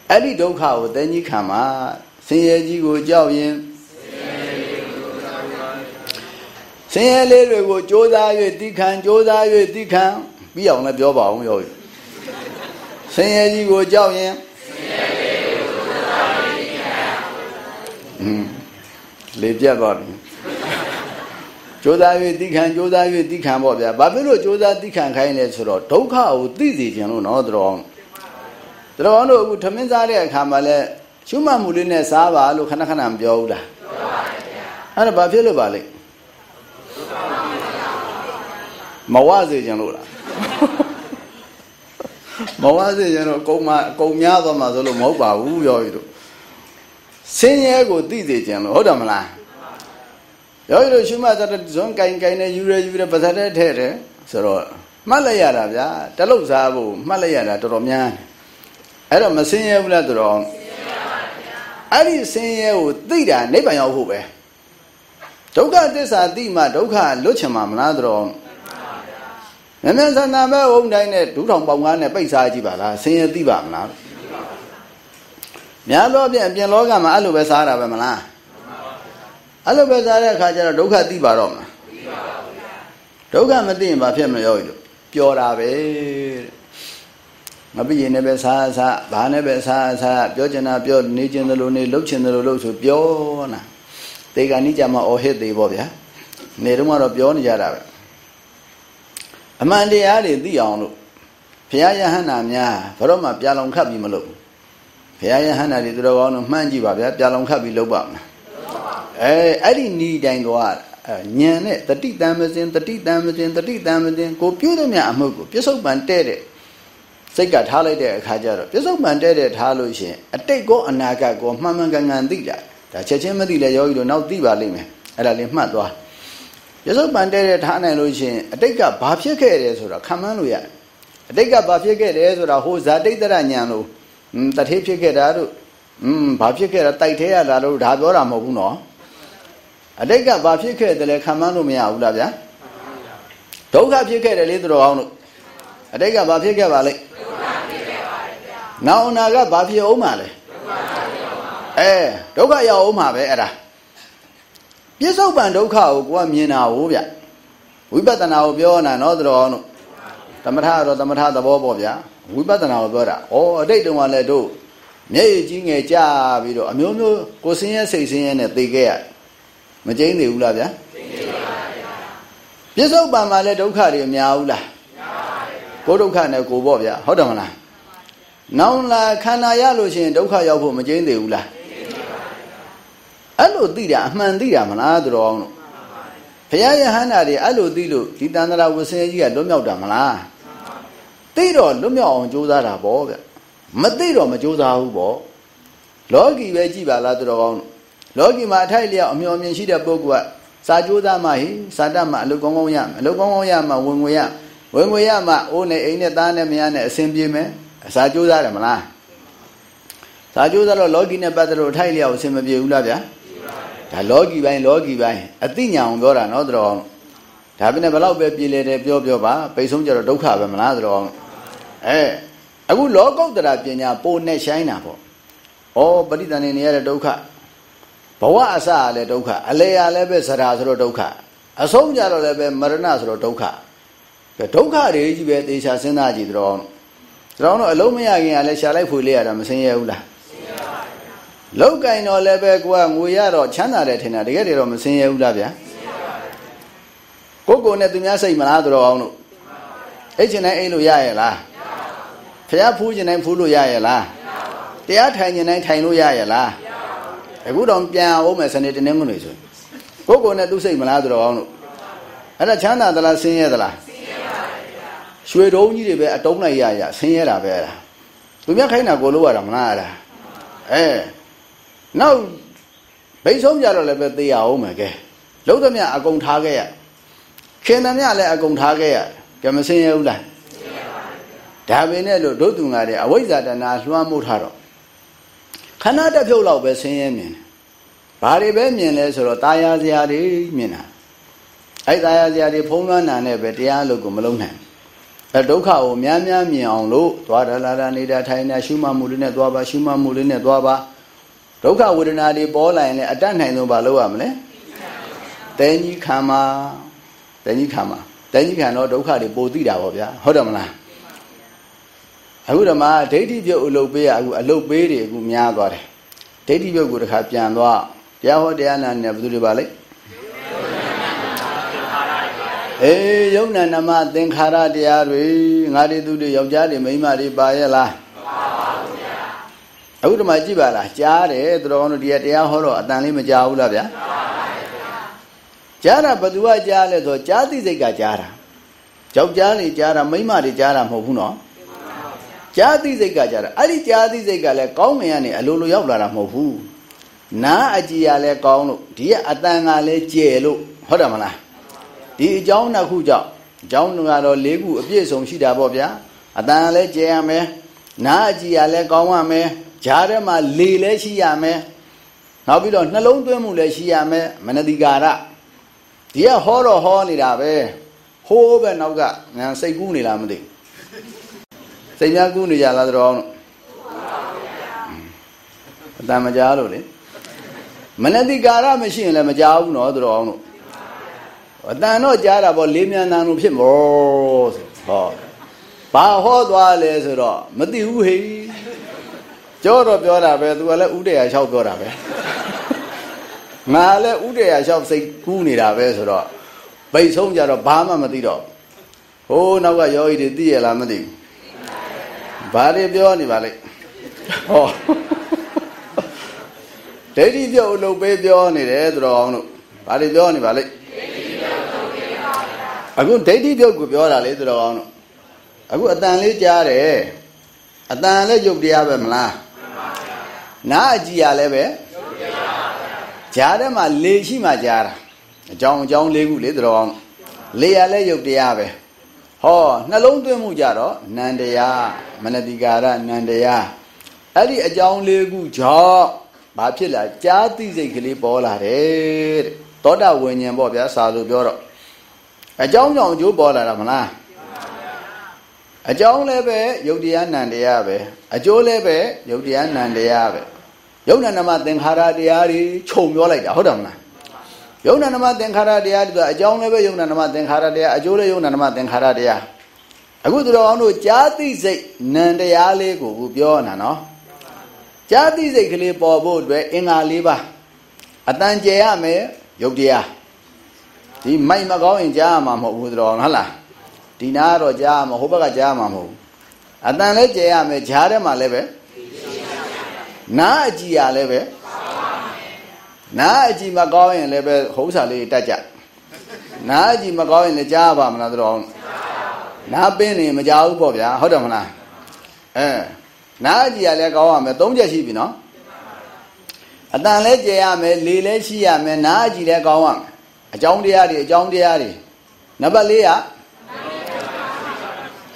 အဲ့ဒီဒုက္ခကိုသင်ကြီးခံမှာဆင်းရဲကြီးကိုကြောက်ရင်ဆင်းရဲလေးတွေကိုကြိုးစား၍တိခံကြိုးစား၍တိခံပြီးအောင်လည်းပြောပါအောင်ယောဂီဆင်းရဲကြီးကိုကြောက်ရင်อืม လေပြတ်သွားပြီကြိုးစား၍တိခံကြိုးစား၍တိခံပေါ့ဗျာဘာဖြစ်လို့ကြိုးစားတိခံခိုင်းလဲဆိုတော့ဒုက္ခကိုသိစေခြင်းလို့နော်တော်တော်အောင်တို့အခုထမင်းစားတဲ့အခါမှာလဲရှုမှတ်မှုလေးနဲ့စားပါလို့ခဏခဏမပြောဘူးလားပြောပါဗျာအဲ့ဒါဘာဖြစ်လို့ပါလဲမဝစေခြင်းလို့လားမဝစေခြင်းတော့ကုံမကုံများသွားမှာဆိုလို့မဟုတ်ပါဘူးပြောပြီးတော့ ဆင်းရဲကိုသိစေခြင်းလို့ဟုတ်တယ်မလားယောဂီတို့ရှုမှတ်တဲ့ဇွန်ကင်ကင်နဲ့ယူရယူရပါဇက်တဲ့ထဲတယ်ဆိုတော့မှတ်လိုက်ရတာဗျာတလုတ်စားဖို့မှတ်လိုက်ရတာတော်တော်များအဲ့တော့မဆင်းရဲဘူးလားတော်အဲ့ဒီဆင်းရဲကိုသိတာနိဗ္ဗာန်ရောက်ဖို့ပဲဒုက္ခသစ္စာသိမှဒုက္ခလွတ်ချင်မှာမလားတော်မမြန်ဆန္ဒမဲ့ဝုံတိုင်းနဲ့ဒူးထောင်ပေါင်ကားနဲ့ပိတ်စားကြည့်ပါလားဆင်းရဲသိပါမလား များသောဖြင့်အပြင်လောကမှာအဲ့လိုပဲစားတာပဲမလားအဲ့လိုပဲစားတဲ့အခါကျတော့ဒုက္ခသိပါတော့မလားဒုက္ခမသိရင်ဘာဖြစ်မလို့လို့ပျော်တာပဲမပြည့်ရင်လည်းပဲစားစားဘာနဲ့ပဲစားစားပြောချင်တာပြောနေချင်တယ်လို့နေလှုပ်ချင်တယ်လို့လှုပ်ဆိုပြောနာတေကနိကြမှာအော်ဟစ်သေးပေါ့ဗျာနေတော့မှတော့ပြောနေကြတာပဲအမှန်တရားတွေသိအောင်လို့ဘုရားယဟန္တာများဘယ်တော့မှပြလောင်ခတ်ပြီးမလုပ်ဘူးဘု ရားယဟန္တာတွေသူတော်ကောင်းတို့မှန်းကြည့်ပါဗျာပြလောင်ခတ်ပြီးလုပ်ပါမလားအဲအဲ့ဒီဤတိုင်းတော့ညံနဲ့တတိတံမစင်တတိတံမစင်တတိတံမစင်ကိုပြုတဲ့မြအမှုကိုပြစ္ဆုတ်ပံတဲ့တဲ့စိတ်ကထားလိုက်တဲ့အခါကျတော့ပြစ္ဆုတ်ပံတဲ့တဲ့ထားလို့ရှိရင်အတိတ်ကောအနာဂတ်ကောမှန်မှန်ကန်ကန်သိတာဒါချက်ချင်းမသိလဲယောဂီတို့နောက်သိပါလိမ့်မယ်အဲ့ဒါလေးမှတ်သွားပြစ္ဆုတ်ပံတဲ့တဲ့ထားနိုင်လို့ရှိရင်အတိတ်ကဘာဖြစ်ခဲ့တယ်ဆိုတော့ခံမှန်းလို့ရတယ်အတိတ်ကဘာဖြစ်ခဲ့တယ်ဆိုတာဟိုဇာတိတ်တရညာလို့ တထေးဖြစ်ခဲ့တာတို့อืมဘာဖြစ်ခဲ့တာတိုက်သေးရတာတို့ဒါပြောတာမဟုတ်ဘူးနော်အတိတ်ကဘာဖြစ်ခဲ့တယ်လဲခံမှန်းလို့မရဘူးလားဗျာဒုက္ခဖြစ်ခဲ့တယ်လေသူတော်အောင်လို့အတိတ်ကဘာဖြစ်ခဲ့ပါလဲဒုက္ခဖြစ်ခဲ့ပါတယ်ဗျာနောင်အနာကဘာဖြစ်အောင်မှာလဲဒုက္ခဖြစ်အောင်ပါအဲဒုက္ခရောက်အောင်မှာပဲအဲ့ဒါပြစ္ဆုတ်ပံဒုက္ခကိုကိုကမြင်တာဟုတ်ဗျဝိပဿနာကိုပြောနေတာနော်သူတော်အောင်လို့သမထတော့သမထသဘောပေါ့ဗျာ ဝိပဿနာကိုပြောတာဩအတိတ်တုန်းကလည်းတို့မျက်ရည်ကြီးငယ်ကြပြီးတော့အမျိုးမျိုးကိုစင်းရဲစိတ်စင်းရဲနဲ့သိခဲ့ရမကျိန်းသေးဘူးလားဗျာကျိန်းသေးပါဗျာပြစ္ဆုတ်ပံမှာလည်းဒုက္ခတွေအများဘူးလားများပါတယ်ကိုဒုက္ခနဲ့ကိုပေါ့ဗျာဟုတ်တယ်မလားနောင်လာခန္ဓာရလို့ရှိရင်ဒုက္ခရောက်ဖို့မကျိန်းသေးဘူးလားအဲ့လိုသိတာအမှန်သိတာမလားသူတော်အောင်လို့ဘုရားယဟန္တာတွေအဲ့လိုသိလို့ဒီတန်ត្រာဝဆင်းကြီးကလွတ်မြောက်တာမလား သိတော့လွတ်မြောက်အောင်ကြိုးစားတာပေါ့ဗျမသိတော့မကြိုးစားဘူးပေါ့လောကီပဲကြည်ပါလားသူတော်ကောင်းလောကီမှာအထိုက်လျောက်အမျှော်မြင်ရှိတဲ့ပုဂ္ဂိုလ်ကစာကြိုးစားမှဟိစာတတ်မှအလုပ်ကောင်းကောင်းရမယ်အလုပ်ကောင်းကောင်းရမှဝင်ငွေရဝင်ငွေရမှအိုးနဲ့အိမ်နဲ့သားနဲ့မယားနဲ့အဆင်ပြေမယ်စာကြိုးစားတယ်မလားစာကြိုးစားတော့လောကီနဲ့ပတ်သက်လို့အထိုက်လျောက်အဆင်မပြေဘူးလားဗျာဒါလောကီပိုင်းလောကီပိုင်းအသိဉာဏ်အောင်ပြောတာနော်သူတော်ကောင်းဒါပြနဲ့ဘလောက်ပဲပြည်လေတယ်ပြောပြောပါပိတ်ဆုံးကြတော့ဒုက္ခပဲမလားသူတော်ကောင်း အဲအခုလောကုတ္တရာပညာပိုနဲ့ဆိုင်တာပေါ့ဩပရိသန္နေနေရတဲ့ဒုက္ခဘဝအစရလည်းဒုက္ခအလေရလည်းပဲဇရာဆိုတော့ဒုက္ခအဆုံးကြတော့လည်းပဲမရဏဆိုတော့ဒုက္ခဒုက္ခတွေကြီးပဲသေချာစဉ်းစားကြည့်တော့ကျွန်တော်တို့အလုံးမရခင်ကလည်းရှာလိုက်ဖွေလေးရတာမစင်ရဘူးလားလောက်ကင်တော့လည်းပဲကိုကငွေရတော့ချမ်းသာတယ်ထင်တာတကယ်တည်းတော့မစင်ရဘူးလားဗျာကိုကိုနဲ့သူများစိတ်မလားတော်အောင်လို့အဲ့ချင်တိုင်းအိတ်လို့ရရဲ့လား ဖះဖူးချင်တိုင်းဖူးလို့ရရဲ့လားတရားထိုင်ချင်တိုင်းထိုင်လို့ရရဲ့လားအခုတော့ပြန်အောင်မယ်စနေတနေ့မလို့ဆိုကိုကိုနဲ့သူစိတ်မလားတော်အောင်လို့အဲ့ဒါချမ်းသာသလားဆင်းရဲသလားဆင်းရဲပါဗျာရွှေတုံးကြီးတွေပဲအတုံးလိုက်ရရဆင်းရဲတာပဲအဲ့ဒါသူများခိုင်းတာကိုလို့ရတာမလားအဲ့ဒါအဲနောက်ဘိတ်ဆုံးကြတော့လည်းပဲသိရအောင်မယ်ကဲလုံးသမျှအကုန်ထားခဲ့ရခင်သမျှလည်းအကုန်ထားခဲ့ရကဲမစင်ရဘူးလား ဒါပေမဲ့လို့ဒုသူငါတဲ့အဝိဇ္ဇာတဏလွှမ်းမိုးထားတော့ခဏတစ်ဖြုတ်လောက်ပဲဆင်းရဲမြင်တယ်ဘာတွေပဲမြင်လဲဆိုတော့ตายာစရာတွေမြင်တာအဲ့ตายာစရာတွေဖုံးလွှမ်းတာနဲ့ပဲတရားလို့ကိုမလုံးနိုင်အဲဒုက္ခကိုများများမြင်အောင်လို့သွားရလာလာနေတာထိုင်နေရှုမှတ်မှုလေးနဲ့သွားပါရှုမှတ်မှုလေးနဲ့သွားပါဒုက္ခဝေဒနာတွေပေါ်လာရင်လည်းအတတ်နိုင်ဆုံးဘာလုပ်ရမလဲတဲကြီးခံမှာတဲကြီးခံမှာတဲကြီးခံတော့ဒုက္ခတွေပိုသိတာပေါ့ဗျာဟုတ်တယ်မလား အခုဓမ္မဒိဋ္ဌိပြုတ်အလုပ်ပေးရအခုအလုပ်ပေးတွေအခုများသွားတယ်ဒိဋ္ဌိပြုတ်ကိုတခါပြန်သွားတရားဟောတရားနာနေဘယ်သူတွေပါလဲအေးယုံနာနမသင်္ခါရတရားတွေငါတွေသူတွေယောက်ျားတွေမိန်းမတွေပါရဲ့လားအခုဒီမှာကြည့်ပါလားကြားတယ်သူတော်ကောင်းတို့ဒီကတရားဟောတော့အတန်လေးမကြားဘူးလားဗျာကြားတာဘသူကကြားလဲဆိုကြားသိစိတ်ကကြားတာယောက်ျားတွေကြားတာမိန်းမတွေကြားတာမဟုတ်ဘူးနော် ကြားသိစိတ်ကကြားတာအဲ့ဒီကြားသိစိတ်ကလည်းကောင်းငင်ကနေအလိုလိုရောက်လာတာမဟုတ်ဘူးနားအကြည်ရလဲကောင်းလို့ဒီကအတန်ကလည်းကျယ်လို့ဟုတ်တယ်မလားဒီအကြောင်းနှစ်ခုကြောင့်အကြောင်းကတော့၄ခုအပြည့်စုံရှိတာပေါ့ဗျာအတန်လည်းကျယ်ရမယ်နားအကြည်ရလဲကောင်းရမယ်ဂျားထဲမှာလေလည်းရှိရမယ်နောက်ပြီးတော့နှလုံးသွင်းမှုလည်းရှိရမယ်မနတိကာရဒီကဟောတော့ဟောနေတာပဲဟိုးပဲနောက်ကငါစိတ်ကူးနေလားမသိ စိတ်များကူးနေကြလားတော့အတန်မကြားလို့လေမနတိကာရမရှိရင်လည်းမကြားဘူးနော်တို့အောင်လို့အတန်တော့ကြားတာပေါ့လေးမြန်တန်လို့ဖြစ်မောဆိုဟောဘာဟောသွားလဲဆိုတော့မသိဘူးဟေးကြောတော့ပြောတာပဲသူကလည်းဥဒေရာလျှောက်ပြောတာပဲငါလည်းဥဒေရာလျှောက်စိတ်ကူးနေတာပဲဆိုတော့ဗိတ်ဆုံးကြတော့ဘာမှမသိတော့ဟိုးနောက်ကယောဂီတွေသိရလားမသိဘူး ဘာတွေပြောနေပါလိမ့်ဟောဒိဋ္ဌိပြုတ်အလုပ်ပေးပြောနေတယ်သူတော်အောင်လို့ဘာတွေပြောနေပါလိမ့်အခုဒိဋ္ဌိပြုတ်ကိုပြောတာလေသူတော်အောင်လို့အခုအတန်လေးကြားတယ်အတန်လည်းယုတ်တရားပဲမလားနားအကြည့်ရလည်းပဲကြားထဲမှာလေရှိမှကြားတာအကြောင်းအကြောင်းလေးခုလေတော်အောင်လေရလည်းယုတ်တရားပဲ ဟောနှလုံးသွင်းမှုကြတော့နန္တရားမနတိကာရနန္တရားအဲ့ဒီအကြောင်းလေးခုကြောင့်ဘာဖြစ်လာကြားသိစိတ်ကလေးပေါ်လာတယ်တဲ့သောတာဝิญဉ္ပေါ့ဗျာစာလို့ပြောတော့အကြောင်းကြောင့်အကျိုးပေါ်လာတာမလားအကြောင်းလည်းပဲယုတ်တရားနံတရားပဲအကျိုးလည်းပဲယုတ်တရားနံတရားပဲယုတ်နံနမသင်္ခါရတရားတွေခြုံပြောလိုက်တာဟုတ်တယ်မလား ယုတ်နံနမသင်္ခါရတရားတွေအကြောင်းလည်းပဲယုတ်နံနမသင်္ခါရတရားအကျိုးလည်းယုတ်နံနမသင်္ခါရတရားအခုသူတော်အောင်တို့ကြာတိစိတ်နံတရားလေးကိုပြောနာနော်ကြာတိစိတ်ကလေးပေါ်ဖို့အတွက်အင်္ဂါ၄ပါးအတန်ကျယ်ရမယ်ယုတ်တရားဒီမိုက်မကောင်းရင်ကြားရမှာမဟုတ်ဘူးသူတော်ဟုတ်လားဒီနာကတော့ကြားမှာဟိုဘက်ကကြားမှာမဟုတ်ဘူးအတန်လည်းကျဲရမယ်ဂျားထဲမှာလည်းပဲနားအကြည့်ရလည်းပဲ နားအကြည့်မကောင်းရင်လည်းပဲဟိုးစာလေးတက်ကြနားအကြည့်မကောင်းရင်လည်းကြားပါမလားတော်နားပင်းနေမကြဘူးပေါ့ဗျာဟုတ်တယ်မလားအဲနားအကြည့်ရလဲကောင်းရမယ်၃ချက်ရှိပြီနော်အတန်လဲကြဲရမယ်လေလဲရှိရမယ်နားအကြည့်လဲကောင်းရမယ်အကြောင်းတရားတွေအကြောင်းတရားတွေနံပါတ်၄က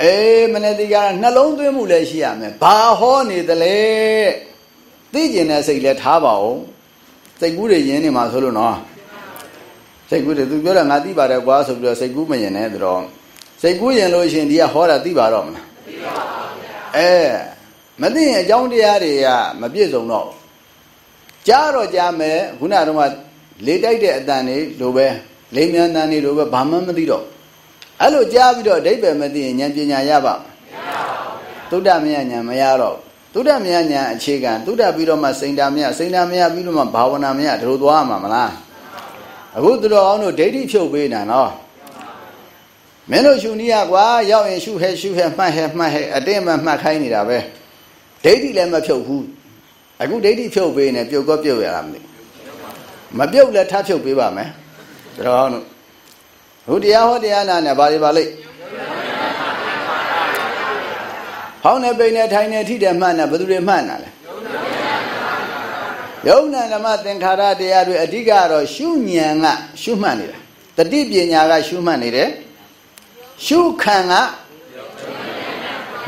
အေးမနေ့ဒီကနှလုံးသွင်းမှုလည်းရှိရမယ်ဘာဟောနေသလဲသိကျင်တဲ့စိတ်လည်းထားပါဦး စိတ်ကူးတွေယင်းနေမှာဆိုလို့နော်စိတ်ကူးတွေသူပြောတာငါသိပါတယ်ကွာဆိုပြီးတော့စိတ်ကူးမယင်နဲ့တော့စိတ်ကူးရင်လို့ရှင်ဒီကဟောတာသိပါတော့မလားသိပါပါဘုရားအဲမသိရင်အကြောင်းတရားတွေကမပြည့်စုံတော့ကြားတော့ကြားမယ်ခုနကတော့လေတိုက်တဲ့အတန်တွေလိုပဲလိမ်မြန်တန်တွေလိုပဲဘာမှမသိတော့အဲ့လိုကြားပြီးတော့အဓိပ္ပာယ်မသိရင်ဉာဏ်ပညာရပါမရပါဘူးသုဒ္ဓမယဉာဏ်မရတော့ သုဒ္ဓမယဉာဏ်အခြေခံသုဒ္ဓပြီးတော့မှစိန်တာမယစိန်တာမယပြီးတော့မှဘာဝနာမယဒီလိုသွားမှာမလားအခုသူတော်အောင်တို့ဒိဋ္ဌိဖြုတ်ပေးနေတာနော်မင်းတို့ရှုနည်းอ่ะကွာရောက်ရင်ရှုဟဲရှုဟဲမှတ်ဟဲမှတ်ဟဲအတင်းမှမှတ်ခိုင်းနေတာပဲဒိဋ္ဌိလည်းမဖြုတ်ဘူးအခုဒိဋ္ဌိဖြုတ်ပေးနေပြုတ်ကောပြုတ်ရလားမသိမပြုတ်လည်းထပ်ဖြုတ်ပေးပါမယ်သူတော်အောင်တို့ဟိုတရားဟောတရားနာနဲ့ဘာတွေပါလိမ့် ဟောင်းနေပိန်နေထိုင်နေထိတယ်မှတ်နေဘယ်သူတွေမှတ်နာလဲယုံနာဓမ္မသင်္ခါရတရားတွေအဓိကတော့ရှုဉဏ်ကရှုမှတ်နေတာတတိပညာကရှုမှတ်နေတယ်ရှုခံက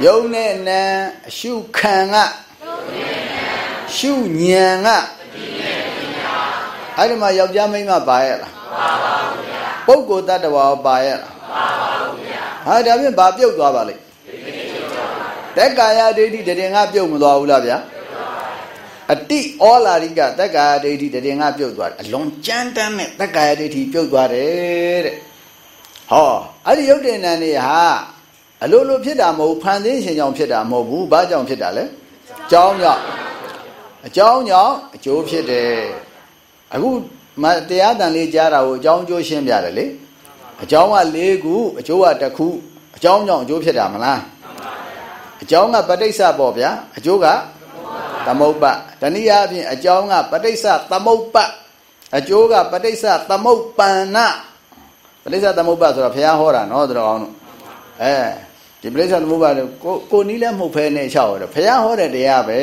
ယုံနဲ့နံအရှုခံကရှုဉဏ်ကအဲ့ဒီမှာယောက်ျားမိန်းမပါရဲ့လားပါပါဘူးဗျာပုဂ္ဂိုလ်တ attva ပါရဲ့လားပါပါဘူးဗျာဟာဒါဖြင့်ဘာပြုတ်သွားပါလိမ့် တက်ကာယဒိဋ္ဌိတရင်ကပြုတ်မသွားဘူးလားဗျာအတိဩလာရိကတက်ကာယဒိဋ္ဌိတရင်ကပြုတ်သွားတယ်အလွန်ကြမ်းတမ်းတဲ့တက်ကာယဒိဋ္ဌိပြုတ်သွားတယ်တဲ့ဟောအဲ့ဒီယုတ်တင်နံနေဟာအလိုလိုဖြစ်တာမဟုတ်ဖန်သင်းရှင်ကြောင့်ဖြစ်တာမဟုတ်ဘူးဘာကြောင့်ဖြစ်တာလဲအကြောင်းကြောင့်အကြောင်းကြောင့်အကျိုးဖြစ်တယ်အခုမတရားတန်လေးကြားတာကိုအကြောင်းအကျိုးရှင်းပြတယ်လေအကြောင်းက၄ခုအကျိုးကတစ်ခုအကြောင်းကြောင့်အကျိုးဖြစ်တာမလား အကြောင်းကပဋိစ္စပေါ့ဗျာအကျိုးကသမုပ္ပတနည်းအားဖြင့်အကြောင်းကပဋိစ္စသမုပ္ပအကျိုးကပဋိစ္စသမုပ္ပန္နပဋိစ္စသမုပ္ပဆိုတာဘုရားဟောတာနော်တော်အောင်အဲဒီပဋိစ္စသမုပ္ပါကိုကိုနီးလည်းမဟုတ်ဖဲနဲ့ချောက်တယ်ဘုရားဟောတဲ့တရားပဲ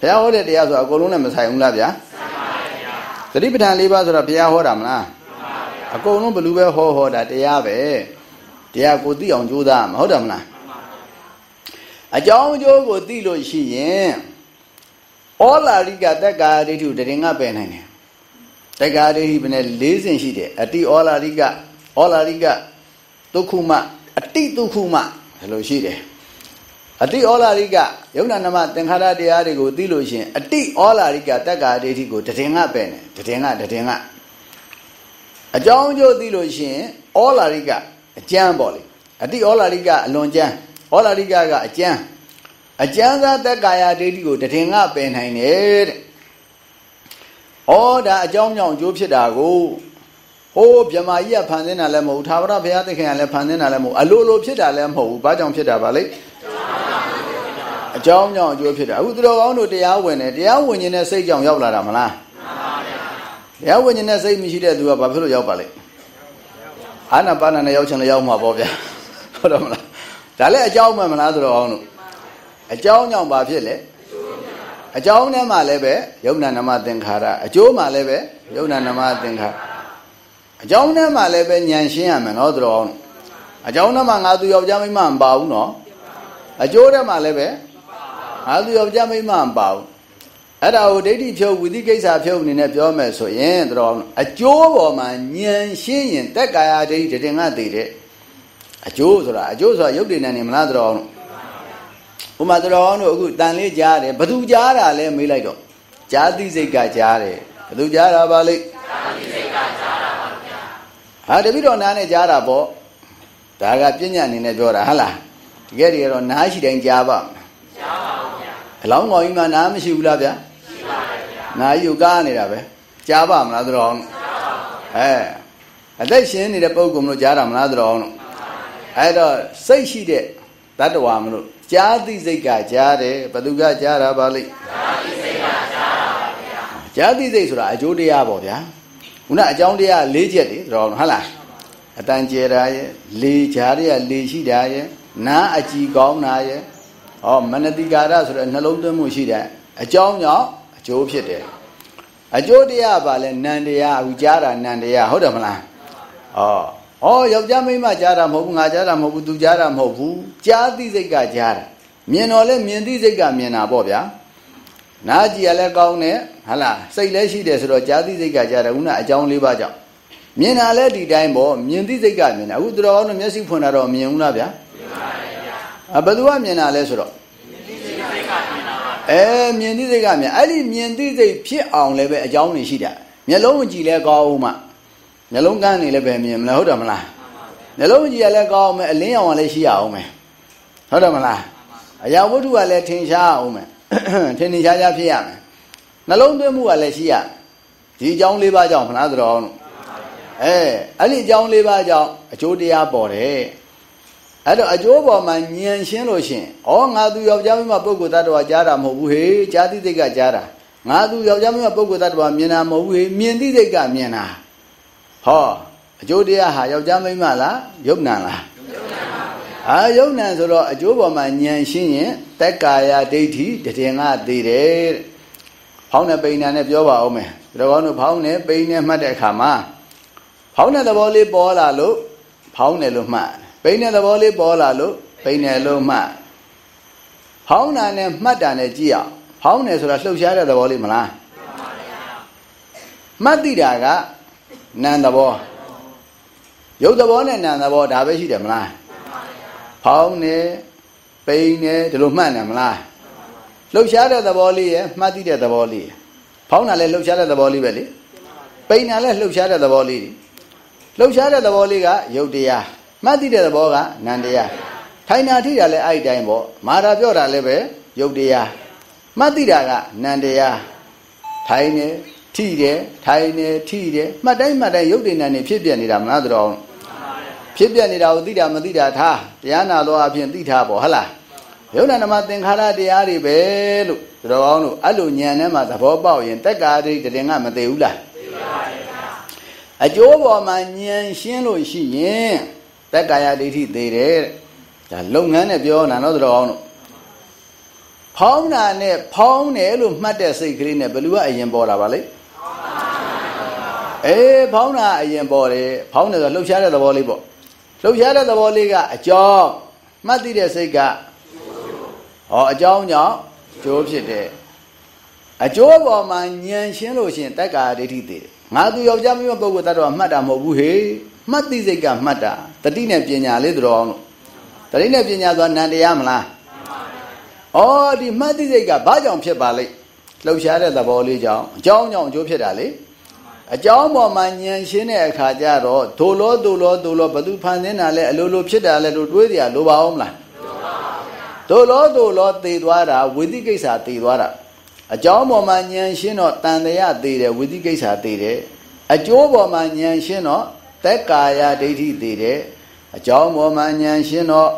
ဘုရားဟောတဲ့တရားဆိုအကုန်လုံးနဲ့မဆိုင်ဘူးလားဗျာသတိပဋ္ဌာန်၄ပါးဆိုတော့ဘုရားဟောတာမလားအကုန်လုံးဘလူပဲဟောဟောတာတရားပဲတရားကိုသိအောင်ကြိုးစားမှာဟုတ်တယ်မလား အကြောင်းအကျိုးကိုသိလို့ရှိရင်ဩလာရိကတက္ကာဒိဋ္ဌိတရင်ကပယ်နိုင်တယ်တက္ကာဒိဋ္ဌိဘယ်နဲ့၄ဆင့်ရှိတယ်အတိဩလာရိကဩလာရိကဒုက္ခမအတိဒုက္ခမဘယ်လိုရှိတယ်အတိဩလာရိကယုံနာနမသင်္ခါရတရားတွေကိုသိလို့ရှင်အတိဩလာရိကတက္ကာဒိဋ္ဌိကိုတည်ငါပဲ့နေတည်ငါတည်ငါအကြောင်းအကျိုးသိလို့ရှင်ဩလာရိကအကျမ်းပေါ့လေအတိဩလာရိကအလွန်ကျမ်း ဩလာရိကကအကျမ်းအကျမ်းသာတက္ကာယဒိဋ္ဌိကိုတည်ငါပယ်နိုင်တယ်တဲ့ဩဒါအကြောင်းကြောင့်အကျိုးဖြစ်တာကိုဟိုးမြမကြီးကဖန်ဆင်းတာလည်းမဟုတ်သာဝရဘုရားသခင်ကလည်းဖန်ဆင်းတာလည်းမဟုတ်အလိုလိုဖြစ်တာလည်းမဟုတ်ဘူးဘာကြောင့်ဖြစ်တာပါလဲအကြောင်းကြောင့်အကျိုးဖြစ်တာအခုသူတော်ကောင်းတို့တရားဝင်တယ်တရားဝင်ခြင်းနဲ့စိတ်ကြောင့်ရောက်လာတာမလားမှန်ပါဗျာတရားဝင်ခြင်းနဲ့စိတ်မရှိတဲ့သူကဘာဖြစ်လို့ရောက်ပါလဲအာနာပါနာနဲ့ရောက်ချင်လည်းရောက်မှာပေါ့ဗျာဟုတ်တယ်မလား ဒါလည်းအကြောင်းမှန်မလားသူတော်ကောင်းတို့အကြောင်းကြောင့်ဘာဖြစ်လဲအကြောင်းနဲ့မှလည်းပဲယုံနာနမသင်္ခါရအကျိုးမှလည်းပဲယုံနာနမသင်္ခါရအကြောင်းနဲ့မှလည်းပဲညံရှင်းရမယ်နော်သူတော်ကောင်းအကြောင်းနဲ့မှငါသူယောက်ျားမိန်းမမပါဘူးနော်အကျိုးနဲ့မှလည်းပဲအာသူယောက်ျားမိန်းမမပါဘူးအဲ့ဒါကိုဒိဋ္ဌိဖြုတ်ဝိသိကိစ္စဖြုတ်အနေနဲ့ပြောမယ်ဆိုရင်တော့အကျိုးပေါ်မှာဉာဏ်ရှင်းရင်တက်ကာယဒိဋ္ဌိတင်ငါသိတဲ့ အကျိုးဆိုတာအကျိုးဆိုတာရုပ်တည်နေနေမလားတော်ဥမာတော်တို့အခုတန်လေးကြားတယ်ဘသူကြားတာလဲမေးလိုက်တော့ကြားသိစိတ်ကကြားတယ်ဘသူကြားတာပါလိမ့်ကြားသိစိတ်ကကြားတာပါဗျာဟာတပိတော်နားနဲ့ကြားတာပေါ့ဒါကပြဉ္ညာအနေနဲ့ပြောတာဟုတ်လားတကယ်တည်းတော့နားရှိတိုင်းကြားပါကြားပါဘူးဗျာအလောင်းကောင်ကြီးမှနားမရှိဘူးလားဗျာရှိပါတယ်ဗျာနားယူကားနေတာပဲကြားပါမလားသူတော်ကြားပါဘူးအဲအသက်ရှင်နေတဲ့ပုံကုံလို့ကြားတာမလားသူတော်အဲ့ တော့စိတ်ရှိတဲ့တတ္တဝါမလို့ကြားသိစိတ်ကကြားတယ်ဘသူကကြားတာပါလိမ့်ကြားသိစိတ်ကကြားတာပါဗျာကြာတိစိတ်ဆိုတာအကျိုးတရားပေါ့ဗျာခုနအကြောင်းတရား၄ချက်လေတော်ဟုတ်လားအတန်ကျေတာရဲ့လေဂျားတွေကလေရှိတာရဲ့နားအကြည်ကောင်းတာရဲ့ဟောမနတိကာရဆိုတော့နှလုံးသွင်းမှုရှိတယ်အကြောင်းကြောင့်အကျိုးဖြစ်တယ်အကျိုးတရားပါလဲနန္တရားအခုကြားတာနန္တရားဟုတ်တယ်မလားဩ ဩယောက်ျားမိန်းမကြားတာမဟုတ်ဘူးငါကြားတာမဟုတ်ဘူးသူကြားတာမဟုတ်ဘူးကြားသိစိတ်ကကြားတာမြင်တော့လဲမြင်သိစိတ်ကမြင်တာပေါ့ဗျာနားကြည့်ရလဲကောင်းတယ်ဟလားစိတ်လည်းရှိတယ်ဆိုတော့ကြားသိစိတ်ကကြားတယ်ခုနအကြောင်းလေးပါကြောင့်မြင်တာလဲဒီတိုင်းပေါ့မြင်သိစိတ်ကမြင်တာအခုသူတော်ကောင်းတို့မျက်စိဖွင့်တာတော့မြင်ဘူးလားဗျာမြင်ပါရဲ့ဗျာအဘယ်သူကမြင်တာလဲဆိုတော့မြင်သိစိတ်ကမြင်တာပါအဲမြင်သိစိတ်ကမြင်အဲ့ဒီမြင်သိစိတ်ဖြစ်အောင်လည်းပဲအကြောင်းတွေရှိတာမျက်လုံးကြည့်လဲကောင်းမှ မျက်လုံးကန်းနေလည်းပဲမြင်မလားဟုတ်တယ်မလားမျက်လုံးကြည့်ရလဲကောင်းမယ်အလင်းရောင်ကလည်းရှိရအောင်မယ်ဟုတ်တယ်မလားအရာဝတ္ထုကလည်းထင်ရှားအောင်မယ်ထင်ထင်ရှားရှားဖြစ်ရမယ်နှလုံးသွင်းမှုကလည်းရှိရဒီအကြောင်း၄ပါးကြောင့်မလားသတော်အဲအဲ့ဒီအကြောင်း၄ပါးကြောင့်အကျိုးတရားပေါ်တယ်အဲ့တော့အကျိုးပေါ်မှာညံရှင်းလို့ရှင်ဩငါသူယောက်ျားမိမပုဂ္ဂိုလ်တ attva ကြားတာမဟုတ်ဘူးဟေးကြားသိစိတ်ကကြားတာငါသူယောက်ျားမိမပုဂ္ဂိုလ်တ attva မြင်တာမဟုတ်ဘူးဟေးမြင်သိစိတ်ကမြင်တာ ဟောအကျိုးတရားဟာယောက်ျားမိန်းမလားယုတ်နံလားအာယုတ်နံဆိုတော့အကျိုးပေါ်မှာညံရှင်းရင်တက်ကာယဒိဋ္ဌိတည်ငါသေးတယ်ဖောင်းတဲ့ပိဏနဲ့ပြောပါအောင်မယ်ဒါကောင်းတို့ဖောင်းနဲ့ပိဏနဲ့မှတ်တဲ့အခါမှာဖောင်းတဲ့သဘောလေးပေါ်လာလို့ဖောင်းတယ်လို့မှတ်ပိဏတဲ့သဘောလေးပေါ်လာလို့ပိဏတယ်လို့မှတ်ဖောင်းတာနဲ့မှတ်တာနဲ့ကြည့်အောင်ဖောင်းတယ်ဆိုတာလှုပ်ရှားတဲ့သဘောလေးမလားမှတ်တိတာက နံသဘောရုပ်သဘောနဲ့နာမ်သဘောဒါပဲရှိတယ်မလားဖောင်းနေပိန်နေဒီလိုမှတ်နေမလားလှုပ်ရှားတဲ့သဘောလေးရယ်မှတ်သိတဲ့သဘောလေးဖောင်းတာလည်းလှုပ်ရှားတဲ့သဘောလေးပဲလေပိန်တာလည်းလှုပ်ရှားတဲ့သဘောလေးလှုပ်ရှားတဲ့သဘောလေးကရုပ်တရားမှတ်သိတဲ့သဘောကနံတရားထိုင်တာထိတာလည်းအဲ့ဒီတိုင်းပေါ့မာတာပြောတာလည်းပဲရုပ်တရားမှတ်သိတာကနံတရားထိုင်နေ ထိတယ်ထိုင်နေထိတယ်မှတ်တိုင်းမှတ်တိုင်းရုပ်တည်နေနေဖြစ်ပြနေတာမလားတော်ဖြစ်ပြနေတာကိုသိတာမသိတာထားတရားနာတော့အပြင်သိထားပေါ့ဟုတ်လားယုံနာနမသင်္ခါရတရားတွေပဲလို့တော်ကောင်းလို့အဲ့လိုညံထဲမှာသဘောပေါက်ရင်တက်ကာတိတည်ငါမသိဘူးလားသိပါပါအကျိုးပေါ်မှာညံရှင်းလို့ရှိရင်တက်ကာယဒိဋ္ဌိသေးတယ်ဒါလုပ်ငန်းနဲ့ပြောတာနော်တော်ကောင်းလို့ဖောင်းတာနဲ့ဖောင်းတယ်လို့မှတ်တဲ့စိတ်ကလေးနဲ့ဘယ်လိုကအရင်ပေါ်တာပါလဲ အေးဖောင်းတာအရင်ပေါ်တယ်ဖောင်းတယ်ဆိုလှုပ်ရှားတဲ့သဘောလေးပေါ့လှုပ်ရှားတဲ့သဘောလေးကအကြောင်းမှတ်သိတဲ့စိတ်ကဟောအကြောင်းကြောင့်ကျိုးဖြစ်တယ်အကျိုးပေါ်မှာညံရှင်းလို့ရှိရင်တက္ကာဒိဋ္ဌိသေးတယ်ငါသူယောက်ျားမင်းပုဂ္ဂိုလ်တ attva မှတ်တာမဟုတ်ဘူးဟေမှတ်သိစိတ်ကမှတ်တာတတိနဲ့ပညာလေးတော်အောင်လို့တတိနဲ့ပညာဆိုတာနန္တရားမလားဩဒီမှတ်သိစိတ်ကဘာကြောင့်ဖြစ်ပါလိမ့်လှုပ်ရှားတဲ့သဘောလေးကြောင့်အကြောင်းကြောင့်အကျိုးဖြစ်တာလေ အကြောင်းပေါ်မှာညံရှင်းတဲ့အခါကျတော့ဒိုလောဒိုလောဒိုလောဘသူဖန်ဆင်းတာလဲအလိုလိုဖြစ်တာလဲလို့တွေးကြလိုပါအောင်မလားဒိုလောဒိုလောသေသွားတာဝိသိကိစ္စသေသွားတာအကြောင်းပေါ်မှာညံရှင်းတော့တန်တရားသေတယ်ဝိသိကိစ္စသေတယ်အကျိုးပေါ်မှာညံရှင်းတော့သက်ကာယဒိဋ္ဌိသေတယ်အကြောင်းပေါ်မှာညံရှင်းတော့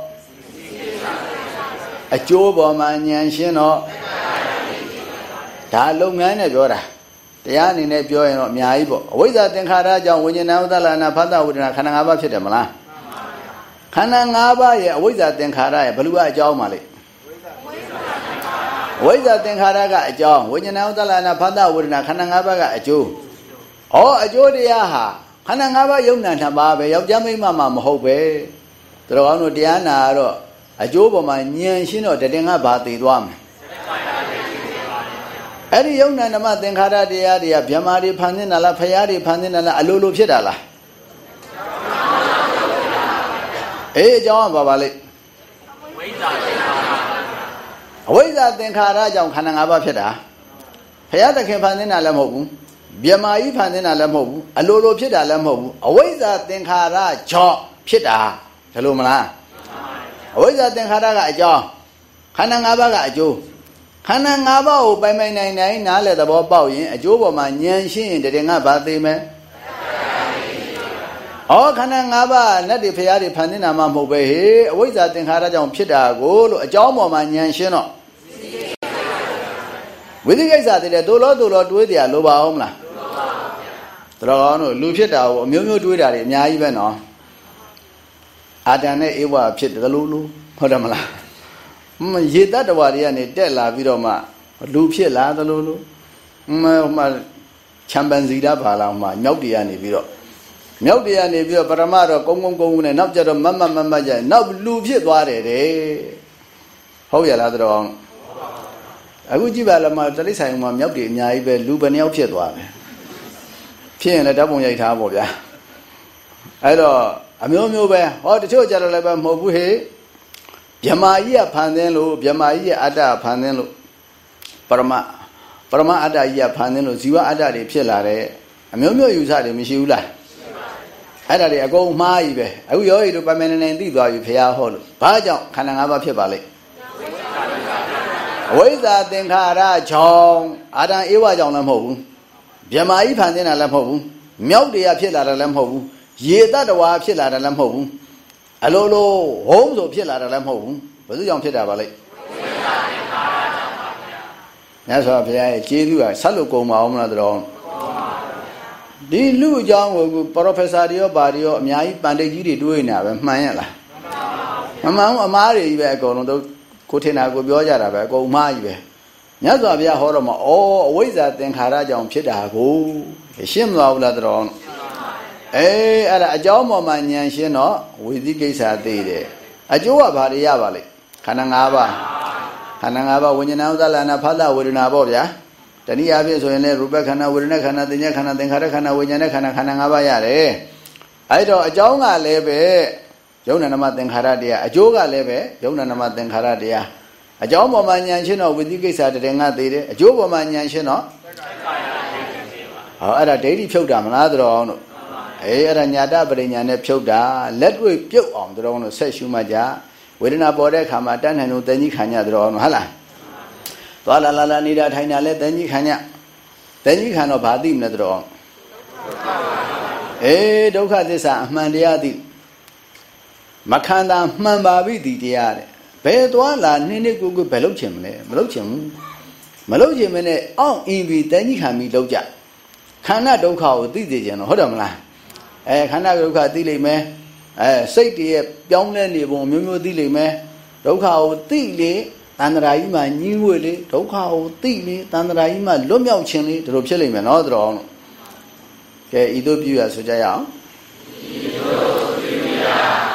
အကျိုးပေါ်မှာညံရှင်းတော့ဒါလုပ်ငန်းနဲ့ပြောတာ တရားအနေနဲ့ပြောရင်တော့အများကြီးပေါ့အဝိဇ္ဇာသင်္ခါရကြောင့်ဝိညာဏဥဒ္ဒလနာဖတ်တဝေဒနာခန္ဓာ၅ပါးဖြစ်တယ်မလားခန္ဓာ၅ပါးရဲ့အဝိဇ္ဇာသင်္ခါရရဲ့ဘယ်လိုအကြောင်းပါလဲဝိဇ္ဇာသင်္ခါရကအကြောင်းဝိညာဏဥဒ္ဒလနာဖတ်တဝေဒနာခန္ဓာ၅ပါးကအကျိုးဟောအကျိုးတရားဟာခန္ဓာ၅ပါးယုံနာထပါပဲယောက်ျားမိန်းမမှမဟုတ်ပဲတော်ကောင်းတို့တရားနာတော့အကျိုးပေါ်မှာညံရှင်းတော့တတင်ကဘာသိသွားမလဲ အဲ့ဒီယုံနာနမသင်္ခါရတရားတွေကဗြဟ္မာတွေဖန်ဆင်းတာလားဖရာတွေဖန်ဆင်းတာလားအလိုလိုဖြစ်တာလားအေးအကြောင်းကဘာပါလိမ့်ဝိဇ္ဇာသင်္ခါရအဝိဇ္ဇာသင်္ခါရကြောင့်ခန္ဓာ၅ပါးဖြစ်တာဖရာသခင်ဖန်ဆင်းတာလည်းမဟုတ်ဘူးဗြဟ္မာကြီးဖန်ဆင်းတာလည်းမဟုတ်ဘူးအလိုလိုဖြစ်တာလည်းမဟုတ်ဘူးအဝိဇ္ဇာသင်္ခါရကြောင့်ဖြစ်တာဒါလို့မလားအဝိဇ္ဇာသင်္ခါရကအကြောင်းခန္ဓာ၅ပါးကအကျိုး ခန္ဓာ၅ပါးကိုပိုင်ပိုင်နိုင်နိုင်နားလည်သဘောပေါက်ရင်အကျိုးပေါ်မှာဉာဏ်ရှိရင်တည်းငါဘာသိမယ်ဩခန္ဓာ၅ပါးနဲ့တည်းဖရာတွေဖန်ဆင်းတာမှမဟုတ်ပဲဟေအဝိဇ္ဇာသင်္ခါရကြောင့်ဖြစ်တာကိုလို့အကြောင်းပေါ်မှာဉာဏ်ရှင်းတော့ဝိသိကိစ္စတည်းတိုးလို့တိုးလို့တွေးတရားလိုပါအောင်မလားလိုပါပါဗျာတော်ကောင်းတို့လူဖြစ်တာကိုအမျိုးမျိုးတွေးတာတွေအများကြီးပဲနော်အာတန်နဲ့ဧဝဖြစ်တယ်လို့လို့ဟုတ်တယ်မလား ရေတတ္တဝါတွေကနေတက်လာပြီးတော့မှလူဖြစ်လာသလိုလိုမဟိုချမ်ပန်စီတာပါလာမှမြောက်တွေကနေပြီးတော့မြောက်တွေကနေပြီးတော့ပရမတော့ကုန်းကုန်းကုန်းနဲ့နောက်ကျတော့မတ်မတ်မတ်မတ်ကျနောက်လူဖြစ်သွားတယ်တဲ့ဟုတ်ရလားတော်အခုကြည့်ပါလားမတလိဆိုင်မှာမြောက်တွေအများကြီးပဲလူဘယ်နှယောက်ဖြစ်သွားတယ်ဖြစ်ရင်လည်းဓာတ်ပုံရိုက်ထားပေါ့ဗျာအဲ့တော့အမျိုးမျိုးပဲဟောတချို့ကြတော့လည်းပဲမဟုတ်ဘူးဟေ့ မြမာကြီးကဖန်သင်းလို့မြမာကြီးရဲ့အတ္တဖန်သင်းလို့ပရမပရမအတ္တကြီးကဖန်သင်းလို့ဇီဝအတ္တတွေဖြစ်လာတဲ့အမျိုးမျိုးယူဆတွေမရှိဘူးလားအဲ့ဒါတွေအကုန်မှားကြီးပဲအခုရောရီတို့ပမနေနေသိသွားပြီဖះဟောလို့ဘာကြောင့်ခန္ဓာ၅ပါးဖြစ်ပါလိမ့်အဝိဇ္ဇာသင်္ခါရကြောင့်အာတံဧဝကြောင့်လည်းမဟုတ်ဘူးမြမာကြီးဖန်သင်းတာလည်းမဟုတ်ဘူးမြောက်တွေကဖြစ်လာတာလည်းမဟုတ်ဘူးရေတတ္တဝါဖြစ်လာတာလည်းမဟုတ်ဘူး အလိုလိုဟုံးဆိုဖြစ်လာတာလည်းမဟုတ်ဘူးဘယ်သူကြောင့်ဖြစ်တာပါလိမ့်မြတ်စွာဘုရားရဲ့ကျေးဇူးကဆက်လို့ကုန်ပါအောင်မလားတော်ဒီလူအကြောင်းကိုပရိုဖက်ဆာတွေရောဘာတွေရောအများကြီးပန်တိတ်ကြီးတွေတွေးနေတာပဲမှန်ရလားမမှန်ဘူးအမားတွေကြီးပဲအကုန်လုံးတို့ကိုထင်တာကိုပြောကြတာပဲအကုန်မှားကြီးပဲမြတ်စွာဘုရားဟောတော့မှာဩအဝိဇ္ဇာသင်္ခါရကြောင့်ဖြစ်တာကိုရှင်းမသွားဘူးလားတော် အေးအဲ့ဒါအကြောင်းပေါ်မှာဉာဏ်ရှင်းတော့ဝိသိကိစ္စသိတယ်အကျိုးကဘာတွေရပါလိမ့်ခန္ဓာ၅ပါးခန္ဓာ၅ပါးဝိညာဏဥဒ္ဒလနာဖသဝေဒနာပေါ့ဗျာတနည်းအားဖြင့်ဆိုရင်လည်းရူပခန္ဓာဝေဒနာခန္ဓာသင်္ညခန္ဓာသင်္ခါရခန္ဓာဝိညာဉ်ခန္ဓာခန္ဓာ၅ပါးရတယ်အဲ့တော့အကြောင်းကလည်းပဲယုံနာနမသင်္ခါရတရားအကျိုးကလည်းပဲယုံနာနမသင်္ခါရတရားအကြောင်းပေါ်မှာဉာဏ်ရှင်းတော့ဝိသိကိစ္စတည်းငါသေးတယ်အကျိုးပေါ်မှာဉာဏ်ရှင်းတော့ဟောအဲ့ဒါဒိဋ္ဌိဖြုတ်တာမလားတော်အောင်တို့ အေးအဲ့ဒါညာတပရိညာနဲ့ဖြုတ်တာလက်တွေ့ပြုတ်အောင်တော်အောင်တို့ဆက်ရှုမှကြဝေဒနာပေါ်တဲ့အခါမှာတန်းထန်လို့တန်ကြီးခံကြတော်အောင်ဟုတ်လားသွားလာလာလာနေတာထိုင်တာလဲတန်ကြီးခံကြတန်ကြီးခံတော့ဘာသိမလဲတော်အောင်အေးဒုက္ခသစ္စာအမှန်တရားသိမခန္ဓာမှန်ပါပြီဒီတရားတဲ့ဘယ်သွားလာနှင်းနှင်းကိုကိုဘယ်လုပ်ချင်မလဲမလုပ်ချင်ဘူးမလုပ်ချင်မနဲ့အောင့်အင်းပြီးတန်ကြီးခံပြီးလုပ်ကြခန္ဓာဒုက္ခကိုသိသိကြတော့ဟုတ်တယ်မလား အဲခန္ဓာဒုက္ခသိလိမ့်မယ်အဲစိတ်တည်းရဲ့ပြောင်းလဲနေပုံမျိုးမျိုးသိလိမ့်မယ်ဒုက္ခကိုသိလေတန္တရာကြီးမှညှင်းဝေလေဒုက္ခကိုသိလေတန္တရာကြီးမှလွတ်မြောက်ခြင်းလေဒီလိုဖြစ်လိမ့်မယ်နော်တော်အောင်လို့ကဲဤသို့ပြုရဆိုကြရအောင်ဤသို့ပြုရ